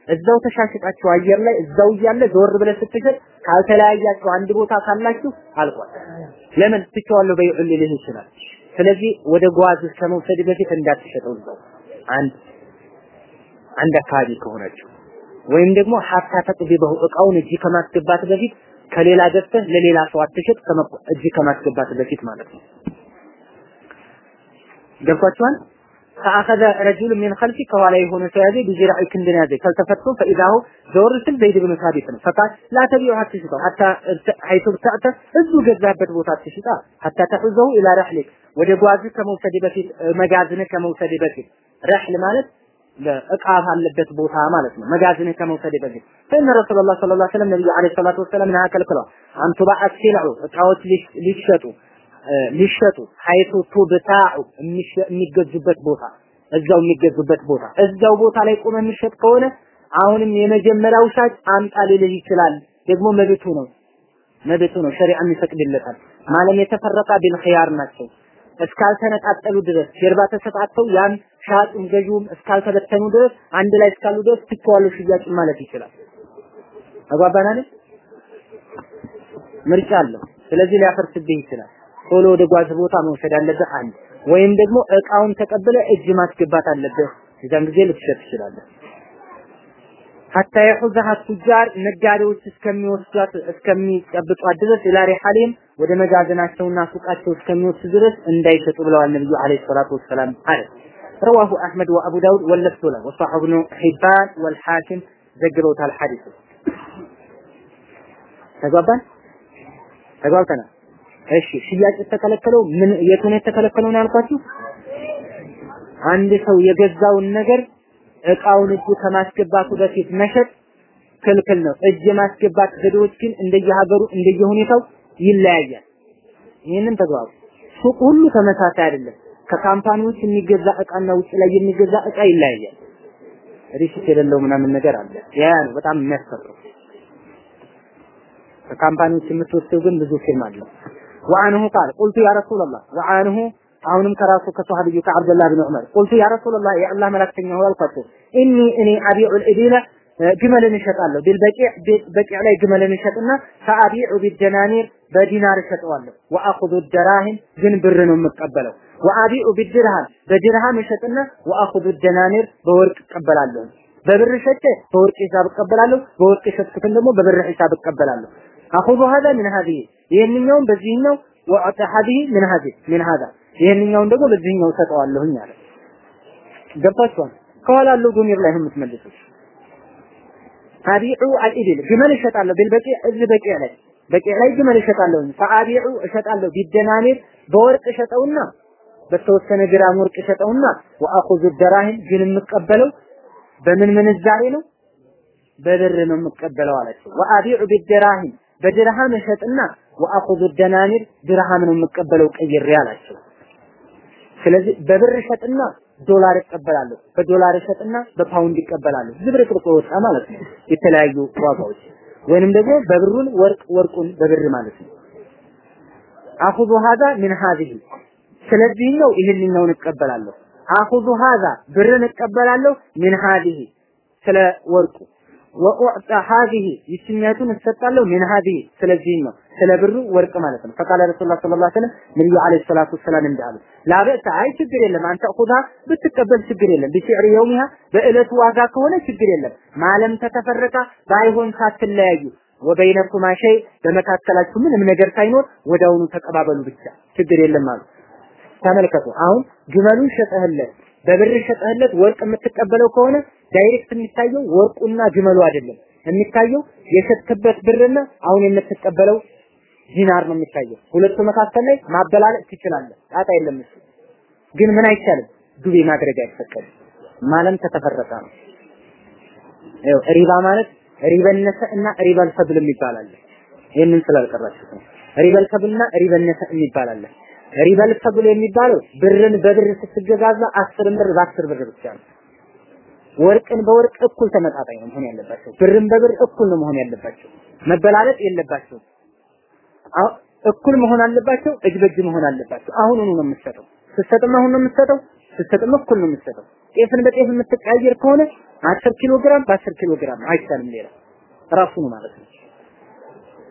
እዛው ተሻሽጣችሁ አየር ላይ እዛው እያለ ዞር ብለህ ስትሸጥ ካልተለያያችሁ አንድ ቦታ ካላችሁ አልቋል። ለምን? ትቼዋለሁ በይዑል ሊልህ ይችላል። ስለዚህ ወደ ጓዝ ከመውሰድ በፊት እንዳትሸጠው እዛው። አንድ አንድ አካባቢ ከሆናችሁ ወይም ደግሞ ሀታ ተቅቢበሁ እቃውን እጅ ከማስገባት በፊት ከሌላ ገዝተህ ለሌላ ሰው አትሸጥ እጅ ከማስገባት በፊት ማለት ነው ገብቷችኋል فأخذ رجل من خلفي ከኋላ የሆነ ሰው ያዘ ቢጅራዕ ክንድን ያዘ ፈልተፈቱ فإذا ዘወር ስል ዘይድ ብን ሳቢት ነው ፈቃል ላ ተቢዑ አትሽጠው ሐታ ሐይቱ ብታዕተ እዙ ገዛበት ቦታ አትሽጣ ሐታ ተሑዘው ኢላ ረሕሊክ ወደ ጓዝ ከመውሰድ በፊት መጋዝን ከመውሰድ በፊት ረሕል ማለት እቃ ባለበት ቦታ ማለት ነው መጋዘን ከመውሰድ በፊት ፈኢነ ረሱላላህ ሰለላሁ ዐለይሂ ወሰለም ነብዩ ዐለይሂ ሰላቱ ወሰለም ነሃ ከልክለዋል አንቱ ባዓት ሲልዑ እቃዎች ሊሸጡ ሊሸጡ ሐይቱ ቱብታዑ የሚገዙበት ቦታ እዛው የሚገዙበት ቦታ እዛው ቦታ ላይ ቆመ የሚሸጥ ከሆነ አሁንም የመጀመሪያው ሻጭ አምጣ ሊልህ ይችላል። ደግሞ መብቱ ነው መብቱ ነው። ሸሪዓ የሚፈቅድለታል። ማለም የተፈረቃ ቢል ናቸው። እስካልተነጣጠሉ ድረስ ጀርባ ተሰጣጥተው ያን ሻጩም ገዢውም እስካልተበተኑ ድረስ አንድ ላይ እስካሉ ድረስ ትቼዋለሁ ሽያጭ ማለት ይችላል። ተግባባናል? ምርጫ አለው። ስለዚህ ሊያፈርስብህ ይችላል። ቶሎ ወደ ጓዝ ቦታ መውሰድ አለብህ አንድ ወይም ደግሞ እቃውን ተቀብለ እጅ ማስገባት አለብህ። የዛን ጊዜ ልትሸጥ ትችላለህ። ሐታ የሑዘሃ ቱጃር ነጋዴዎች እስከሚወስዷት እስከሚጨብጧት ድረስ ኢላ ሪሐሊም ወደ መጋዘናቸውና ሱቃቸው እስከሚወስዱ ድረስ እንዳይሸጡ ብለዋል ነብዩ አለይሂ ሰላቱ ወሰላም አለ። رواه أحمد وأبو داود واللفظ له وصححه ابن حبان والحاكم ዘግበውታል ሐዲሱ ተግባባን ተግባብተናል እሺ ሽያጭ የተከለከለው ምን የቱን የተከለከለው ነው ያልኳችሁ አንድ ሰው የገዛውን ነገር እቃውን እጁ ከማስገባቱ በፊት መሸጥ ክልክል ነው። እጅ የማስገባት ዘዴዎች ግን እንደየሀገሩ እንደየሁኔታው ይለያያል። ይህንን ተግባቡ። ሱቅ ሁሉ ተመሳሳይ አይደለም። ከ company ዎች የሚገዛ እቃና ውጭ ላይ የሚገዛ እቃ ይለያያል። receipt የሌለው ምናምን ነገር አለ። ያ ነው በጣም የሚያስፈራው። ከ company ዎች የምትወስደው ግን ብዙ ፊርማ አለው። وعنه قال قلت يا رسول الله وعنه አሁንም ከራሱ ከሰሃቢዩ ከአብደላህ ብን ዑመር قلت يا رسول الله የአላህ መላክተኛ ሆይ አልኳቸው إني እኔ أبيع الإبل ግመልን እሸጣለሁ። بالبقيع በቂዕ ላይ ግመልን እሸጥና فأبيع بالدنانير በዲናር እሸጠዋለሁ። وآخذ الدراهم ግን ብር ነው የምቀበለው። وأبيع بالدراهم በድርሃም እሸጥና وآخذ الدنانير በወርቅ እቀበላለሁ። በብር ሸጬ በወርቅ ሂሳብ እቀበላለሁ። በወርቅ የሸጥኩትን ደግሞ በብር ሂሳብ እቀበላለሁ። አኹዙ ሀዛ ምን ሀዚህ ይህንኛውን በዚህኛው ወአጣ ሀዚህ ምን ሀዚህ ምን ሀዛ ይህንኛውን ደግሞ በዚህኛው ሰጠዋለሁኝ አለ። ገባችኋል? ከኋላ ያለው ዶሚር ላይ የምትመልሱት። አቢዑ አልኢብል ግመል እሸጣለሁ ቢልበቂ እዚህ በቂ ላይ በቂ ላይ ግመል እሸጣለሁ ፈአቢዑ እሸጣለሁ ቢደናኒር በወርቅ እሸጠውና በተወሰነ ግራም ወርቅ እሸጠውና ወአኹዙ ደራሂም ግን የምቀበለው በምን ምንዛሬ ነው? በብር ነው የምቀበለው አላቸው። ወአቢዑ ቢደራሂም በድርሃም እሸጥና ወአኹዙ ደናኒር ድርሃም ነው የምቀበለው ቀይሬ አላቸው ስለዚህ በብር እሸጥና ዶላር እቀበላለሁ። በዶላር እሸጥና በፓውንድ ይቀበላለሁ ዝብርቅርቅ ወጣ ማለት ነው። የተለያዩ ዋጋዎች ወይንም ደግሞ በብሩን ወርቅ ወርቁን በብር ማለት ነው። አኹዙ ሀዛ ምን ሀዚህ ስለዚህ ነው ይህንኛውን እቀበላለሁ። አኹዙ ሀዛ ብርን እቀበላለሁ ምን ሀዚህ ስለ ወርቁ ወኡዕጣ ሀዚህ ይችኛቱን እሰጣለሁ ምን ሀዚህ ስለዚህ ነው ስለ ብሩ ወርቅ ማለት ነው። ፈቃለ ረሱላህ ሰለላሁ ዐለይሂ ወሰለም ነብዩ ዐለይሂ ሰላቱ ወሰላም እንዳሉ ላበእስ አይ ችግር የለም አንተ ኹዛ ብትቀበል ችግር የለም። ቢሲዕር የውሚሃ በእለቱ ዋጋ ከሆነ ችግር የለም። ማለም ተተፈረቃ ባይሆን ሳትለያዩ ወበይነኩማ ሸይ በመካከላችሁ ምንም ነገር ሳይኖር ወዳውኑ ተቀባበሉ ብቻ ችግር የለም አሉ። ተመልከቱ አሁን ግመሉን ሸጠህለት በብር ሸጠህለት ወርቅ የምትቀበለው ከሆነ direct የሚታየው ወርቁና ግመሉ አይደለም። የሚታየው የሸጥክበት ብርና አሁን የምትቀበለው ዲናር ነው የሚታየው። ሁለቱ መካከል ላይ ማበላለጥ ትችላለህ። ጣጣ የለም እሱ። ግን ምን አይቻልም? ዱቤ ማድረግ አይፈቀድም። ما لم تتفرقا ነው። ይኸው ሪባ ማለት ربا النسأ እና ربا الفضل ይባላል ይህንን ስላልቀራችሁ ነው። ربا الفضل ና ربا النسأ ይባላል ربا الفضل የሚባለው ብርን በብር ስትገዛዛ አስር ብር በአስር ብር ብቻ ነው። ወርቅን በወርቅ እኩል ተመጣጣኝ ነው መሆን ያለባቸው። ብርን በብር እኩል ነው መሆን ያለባቸው። መበላለጥ የለባቸው። እኩል መሆን አለባቸው እጅ በእጅ መሆን አለባቸው። አሁኑኑ ነው የምትሰጠው። ስትሰጥም አሁን ነው የምትሰጠው ስትሰጥም እኩል ነው የምትሰጠው። ጤፍን በጤፍ የምትቀያየር ከሆነ አስር ኪሎ ግራም በአስር ኪሎ ግራም አይቻልም ሌላ። ራሱ ነው ማለት ነው።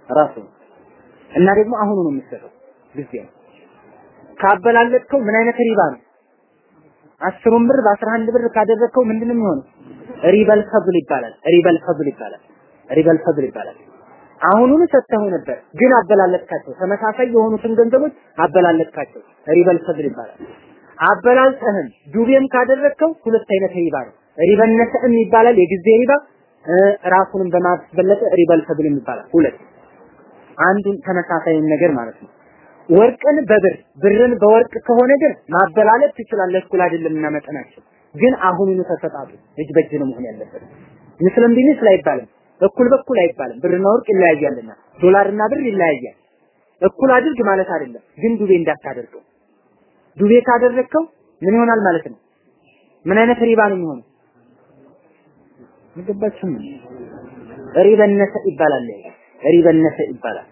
ራሱ እና ደግሞ አሁኑ ነው የምትሰጠው ጊዜ ነው ካበላለጥከው ምን አይነት ሪባ ነው? አስሩን ብር በአስራ አንድ ብር ካደረግከው ምንድነው የሚሆነው? ربا الفضل ይባላል። ربا الفضل ይባላል። ربا الفضل ይባላል። አሁኑን ሰጥተው ነበር ግን አበላለጥካቸው። ተመሳሳይ የሆኑትን ገንዘቦች አበላለጥካቸው። ربا الفضل ይባላል። አበላልጠህም ዱቤም ካደረግከው ሁለት አይነት ሪባ ነው። ربا النسأ ም ይባላል የጊዜ ሪባ። ራሱንም በማስበለጠ ربا الفضل ይባላል። ሁለት። አንዱን ተመሳሳይ ነገር ማለት ነው ወርቅን በብር ብርን በወርቅ ከሆነ ግን ማበላለጥ ትችላለህ እኩል አይደለም እና መጠናቸው ግን አሁኑኑ ተሰጣጡ እጅ በእጅ ነው መሆን ያለበት مثلا بمثل አይባልም እኩል በኩል አይባልም ብርና ወርቅ ይለያያልና ዶላርና ብር ይለያያል እኩል አድርግ ማለት አይደለም፣ ግን ዱቤ እንዳታደርገው። ዱቤ ካደረግከው ምን ይሆናል ማለት ነው? ምን አይነት ሪባ ነው የሚሆነው? ምገባችሁም ሪበነሰ ይባላል። ሪበነሰ ይባላል።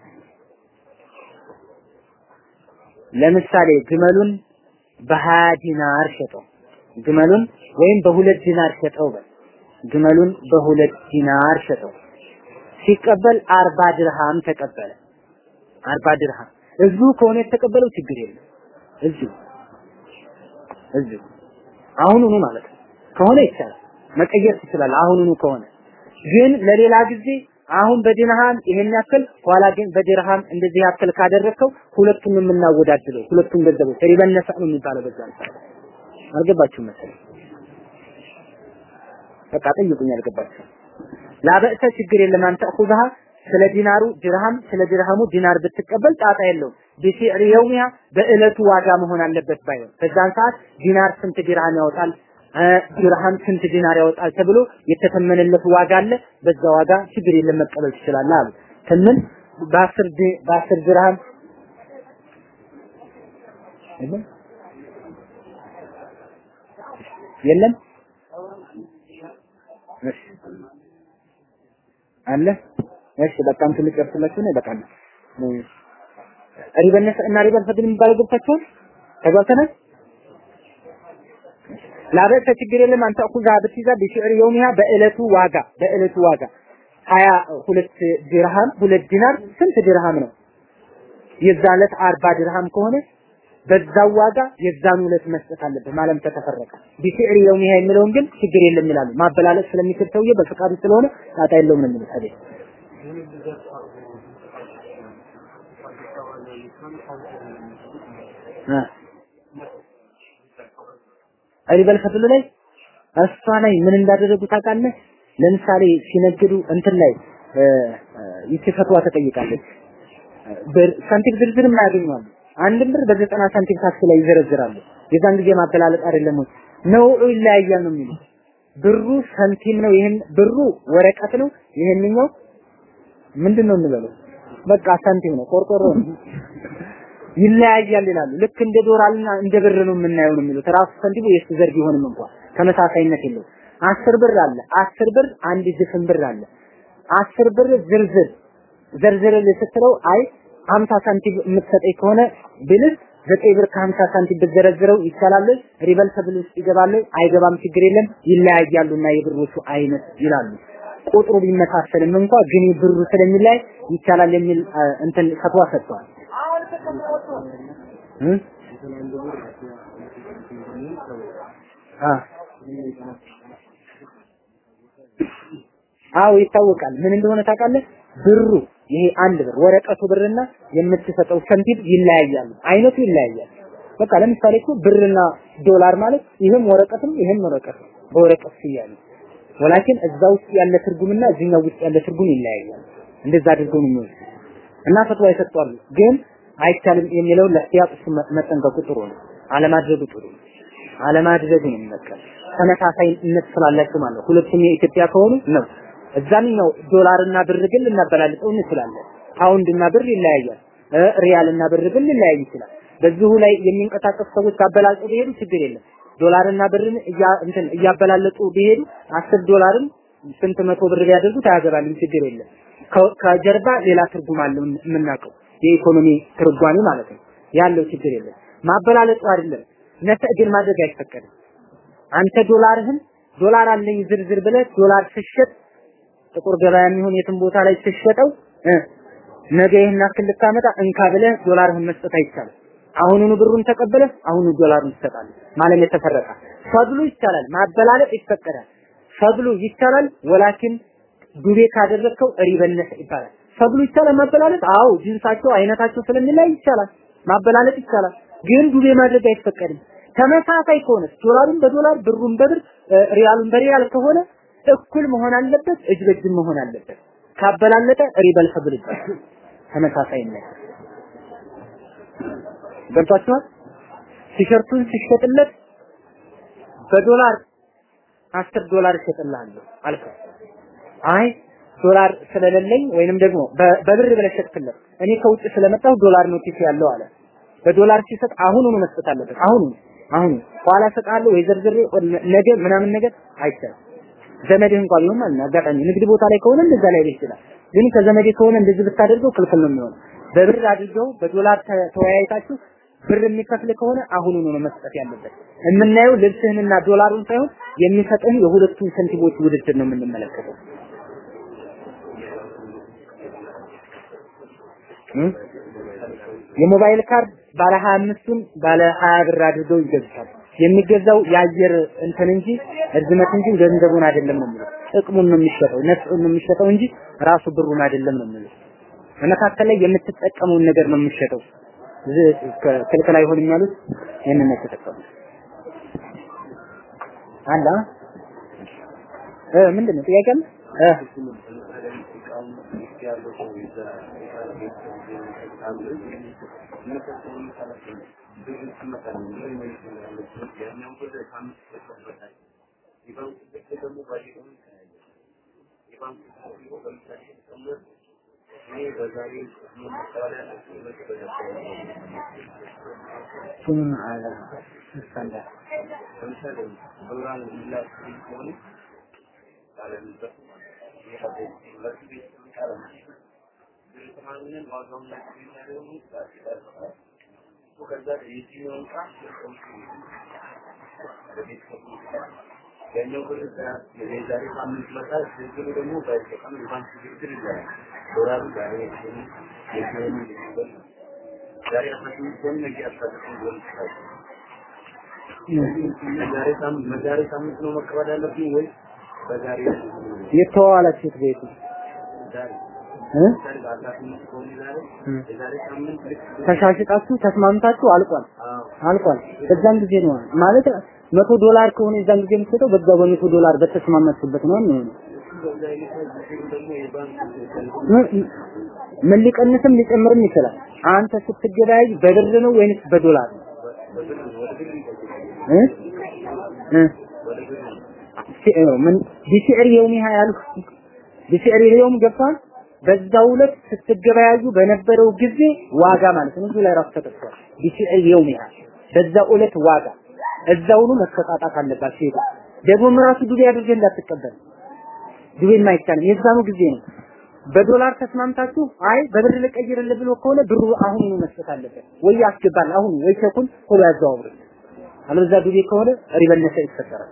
ለምሳሌ ግመሉን በሀያ ዲናር ሸጠው። ግመሉን ወይም በሁለት ዲናር ሸጠው በል። ግመሉን በሁለት ዲናር ሸጠው። ሲቀበል አርባ ድርሃም ተቀበለ። አርባ ድርሃም። እዚሁ ከሆነ የተቀበለው ችግር የለም። እዚሁ እዚሁ። አሁኑኑ ማለት ነው። ከሆነ ይቻላል። መቀየር ትችላለህ። አሁኑኑ ከሆነ። ግን ለሌላ ጊዜ አሁን በድርሃም ይሄን ያክል ኋላ ግን በድርሃም እንደዚህ ያክል ካደረግከው ሁለቱም የምናወዳድረው ሁለቱም ገንዘቦች ሪበን ነሳ ነው የሚባለው በዛ አንጻር አልገባችሁም መሰለኝ። በቃ ጠይቁኝ አልገባችሁም። ላበእሰ ችግር የለም አንተ አኹዛሃ ስለ ዲናሩ ድርሃም ስለ ድርሃሙ ዲናር ብትቀበል ጣጣ የለውም። ቢሲዕር የውሚያ በእለቱ ዋጋ መሆን አለበት ባይሆን በዛን ሰዓት ዲናር ስንት ድርሃም ያወጣል ድርሃም ስንት ዲናር ያወጣል ተብሎ የተተመነለት ዋጋ አለ። በዛ ዋጋ ችግር የለም መቀበል ትችላለህ አሉ። ከምን? በአስር በአስር ድርሃም። የለም? አለ? እሺ በቃ እንትን ልጨርስላችሁ ነው። በቃ ሪበን እና ሪበን ፈድል የሚባለው ገብታችኋል? ተጓልተናል ላበተ ችግር የለም አንተ አኩዛ ብትይዛ ቢሽዕር የውሚያ በእለቱ ዋጋ በእለቱ ዋጋ ሀያ ሁለት ድርሃም ሁለት ዲናር ስንት ድርሃም ነው? የዛ ዕለት አርባ ድርሃም ከሆነ በዛው ዋጋ የዛን ዕለት መስጠት አለብህ ማለም ተተፈረቀ። ቢሽዕር የውሚያ የሚለውን ግን ችግር የለም ይላሉ። ማበላለጥ ስለሚችል ሰውዬ በፍቃዱ ስለሆነ ጣጣ የለውም ነው የሚሉት አይደል? ሪበል ፈትል ላይ እሷ ላይ ምን እንዳደረጉ ታውቃለህ? ለምሳሌ ሲነግዱ እንትን ላይ ይቺ ፈትዋ ተጠይቃለች። ሳንቲም ዝርዝር የማያገኘዋል። አንድ ብር በዘጠና ሳንቲም ታክሲ ላይ ይዘረዝራሉ። የዛን ጊዜ ማበላለጥ አይደለም ወይ ነው ይለያያል ነው የሚሉት። ብሩ ሳንቲም ነው፣ ይሄን ብሩ ወረቀት ነው፣ ይሄንኛው ምንድን ነው እንበለው? በቃ ሳንቲም ነው፣ ቆርቆሮ ነው። ይለያያል ይላሉ። ልክ እንደ ዶላርና እንደ ብር ነው የምናየው ነው የሚሉት። ራሱ ሳንቲሙ የሱ ዘር ቢሆንም እንኳን ተመሳሳይነት የለው። አስር ብር አለ፣ አስር ብር አንድ ዝፍን ብር አለ። አስር ብር ዝርዝር ዘርዝር ስትለው አይ ሀምሳ ሳንቲም የምትሰጠኝ ከሆነ ብልህ ዘጠኝ ብር ከሀምሳ ሳንቲም ብትዘረዝረው ይቻላል። ሪበል ውስጥ ይገባል አይገባም፣ ችግር የለም ይለያያሉና የብሮቹ አይነት ይላሉ። ቁጥሩ ቢመሳሰልም እንኳ ግን ብሩ ስለሚለያይ ይቻላል የሚል እንትን ፈትዋ ሰጥተዋል። አዎ ይታወቃል። ምን እንደሆነ ታውቃለህ? ብሩ ይሄ አንድ ብር ወረቀቱ ብርና የምትሰጠው ሰንቲም ይለያያሉ። አይነቱ ይለያያል። በቃ ለምሳሌ እኮ ብርና ዶላር ማለት ይሄም ወረቀትም ይሄም ወረቀት በወረቀት ሲያሉ ወላኪን እዛ ውስጥ ያለ ትርጉምና እዚህኛው ውስጥ ያለ ትርጉም ይለያያል። እንደዛ አድርገው ነው እና ፈትዋ ይሰጣሉ። ግን አይቻልም የሚለውን ለእህቲያጥ መጠንቀቁ ጥሩ ነው። አለማድረጉ ጥሩ ነው። አለማድረግ ነው የሚመከር። ተመሳሳይነት ስላላቸው ማለት ሁለቱም የኢትዮጵያ ከሆኑ ነው። እዛኛው ዶላርና ብር ግን ልናበላልጠው እንችላለን። ፓውንድና ብር ይለያያል። ሪያልና ብር ግን ሊለያይ ይችላል። በዚሁ ላይ የሚንቀሳቀሱ ሰዎች አበላልጠው ቢሄዱ ችግር የለም። ዶላርና ብርን እንትን እያበላለጡ ቢሄዱ አስር ዶላርም ስንት መቶ ብር ቢያደርጉት አያገባልም፣ ችግር የለም። ከጀርባ ሌላ ትርጉም አለው የምናውቀው የኢኮኖሚ ትርጓሜ ማለት ነው ያለው ችግር የለም። ማበላለጡ አይደለም ነፍዕ ግን ማድረግ አይፈቀድም። አንተ ዶላርህን ዶላር አለኝ ዝርዝር ብለህ ዶላር ስሸጥ ጥቁር ገበያ የሚሆን የትም ቦታ ላይ ስሸጠው ነገ ይህን ያክል ልታመጣ እንካ ብለህ ዶላርህን መስጠት አይቻልም። አሁኑኑ ብሩን ተቀበለህ አሁኑ ዶላሩን ትሰጣለህ ማለት የተፈረቀ ፈድሉ ይቻላል፣ ማበላለጥ ይፈቀዳል። ፈድሉ ይቻላል፣ ወላኪን ዱቤ ካደረግከው ሪበነስ ይባላል። ፈድሉ ይቻላል ማበላለጥ? አዎ ጅንሳቸው አይነታቸው ስለሚለያይ ይቻላል፣ ማበላለጥ ይቻላል። ግን ዱቤ ማድረግ አይፈቀድም። ተመሳሳይ ከሆነ ዶላሩን በዶላር ብሩን በብር ሪያሉን በሪያል ከሆነ እኩል መሆን አለበት፣ እጅ በእጅ መሆን አለበት። ካበላለጠ ربا الفضل ይባላል። ተመሳሳይነት ገብቷችኋል? ቲሸርቱን ሲሸጥለት በዶላር አስር ዶላር እሸጥልሃለሁ አልከው። አይ ዶላር ስለሌለኝ ወይንም ደግሞ በብር ብለህ ሸጥክለት እኔ ከውጭ ስለመጣሁ ዶላር ኪስ ያለው አለ። በዶላር ሲሰጥ አሁኑኑ መስጠት አለበት። አሁኑ አሁኑ ኋላ ሰጣለሁ ወይ ዘርዝሬ ነገ ምናምን ነገር አይቻልም። ዘመድህ እንኳን ቢሆን ማለት አጋጣሚ ንግድ ቦታ ላይ ከሆነ እንደዛ ላይ ይችላል። ግን ከዘመዴ ከሆነ እንደዚህ ብታደርገው ክልክል ነው የሚሆነው። በብር አድርገው በዶላር ተወያይታችሁ ብር የሚከፍል ከሆነ አሁኑኑ ነው መስጠት ያለበት። የምናየው ልብስህንና ዶላሩን ሳይሆን የሚሰጥህን የሁለቱን ሰንቲሞች ውድድር ነው የምንመለከተው። የሞባይል ካርድ ባለ 25ቱን ባለ 20 ብር አድርገው ይገዙታል። የሚገዛው የአየር እንትን እንጂ እርዝመት እንጂ ገንዘቡን አይደለም ነው የሚለው። ጥቅሙን ነው የሚሸጠው፣ ነፍሱን ነው የሚሸጠው እንጂ ራሱ ብሩን አይደለም ነው የሚለው። በመካከል ላይ የምትጠቀመውን ነገር ነው የሚሸጠው። ክልክል አይሆንም ያሉት ይህንን ነው የተጠቀሙት። አላ ምንድን ነው ጥያቄ አለ? እ ሱም አለ ስታንዳርድ ያኛው ብር የዛሬ ሳምንት መጣ ዝርዝሩ ደግሞ በቀን ባንክ ዝርዝር ይላል ዶላሩ ዛሬ የሲሆኑ ዛሬ አስራ ስምንት ሲሆን ነገ አስራ ዘጠኝ ሊሆን ይችላል። በዛሬ ሳምንት ነው መቀበል ያለብኝ ወይ በዛሬ ተሻሽጣችሁ ተስማምታችሁ አልቋል አልቋል። በዛን ጊዜ ነው ማለት መቶ ዶላር ከሆነ የዛን ጊዜ የምትሰጠው በዛው በመቶ ዶላር በተስማማችሁበት ነው የሚሆነው። ምን- ሊቀንስም ሊጨምርም ይችላል። አንተ ስትገበያይ በብር ነው ወይንስ በዶላር ነው? እ እ ምን ቢሲዕር የውሚሃ ያልኩ ቢሲዕር የውም ገፋን በዛው ዕለት ስትገበያዩ በነበረው ጊዜ ዋጋ ማለት ነው። እዚሁ ላይ ራሱ ተጠቅሷል። ቢሲዕር የውሚሃ በዛው ዕለት ዋጋ እዛውኑ መሰጣጣት አለባችሁ። ሄዱ ደግሞም ራሱ ዱቤ አድርገህ እንዳትቀበል ዱቤ የማይቻልም የዛኑ ጊዜ ነው። በዶላር ተስማምታችሁ አይ በብር ልቀይርልህ ብሎ ከሆነ ብሩ አሁኑኑ መስጠት አለበት። ወይ ያስገባል አሁኑ ወይ ቸኩል ቶሎ ያዘዋውር። አለበዛ ዱቤ ከሆነ ሪበነሰ ይፈጠራል።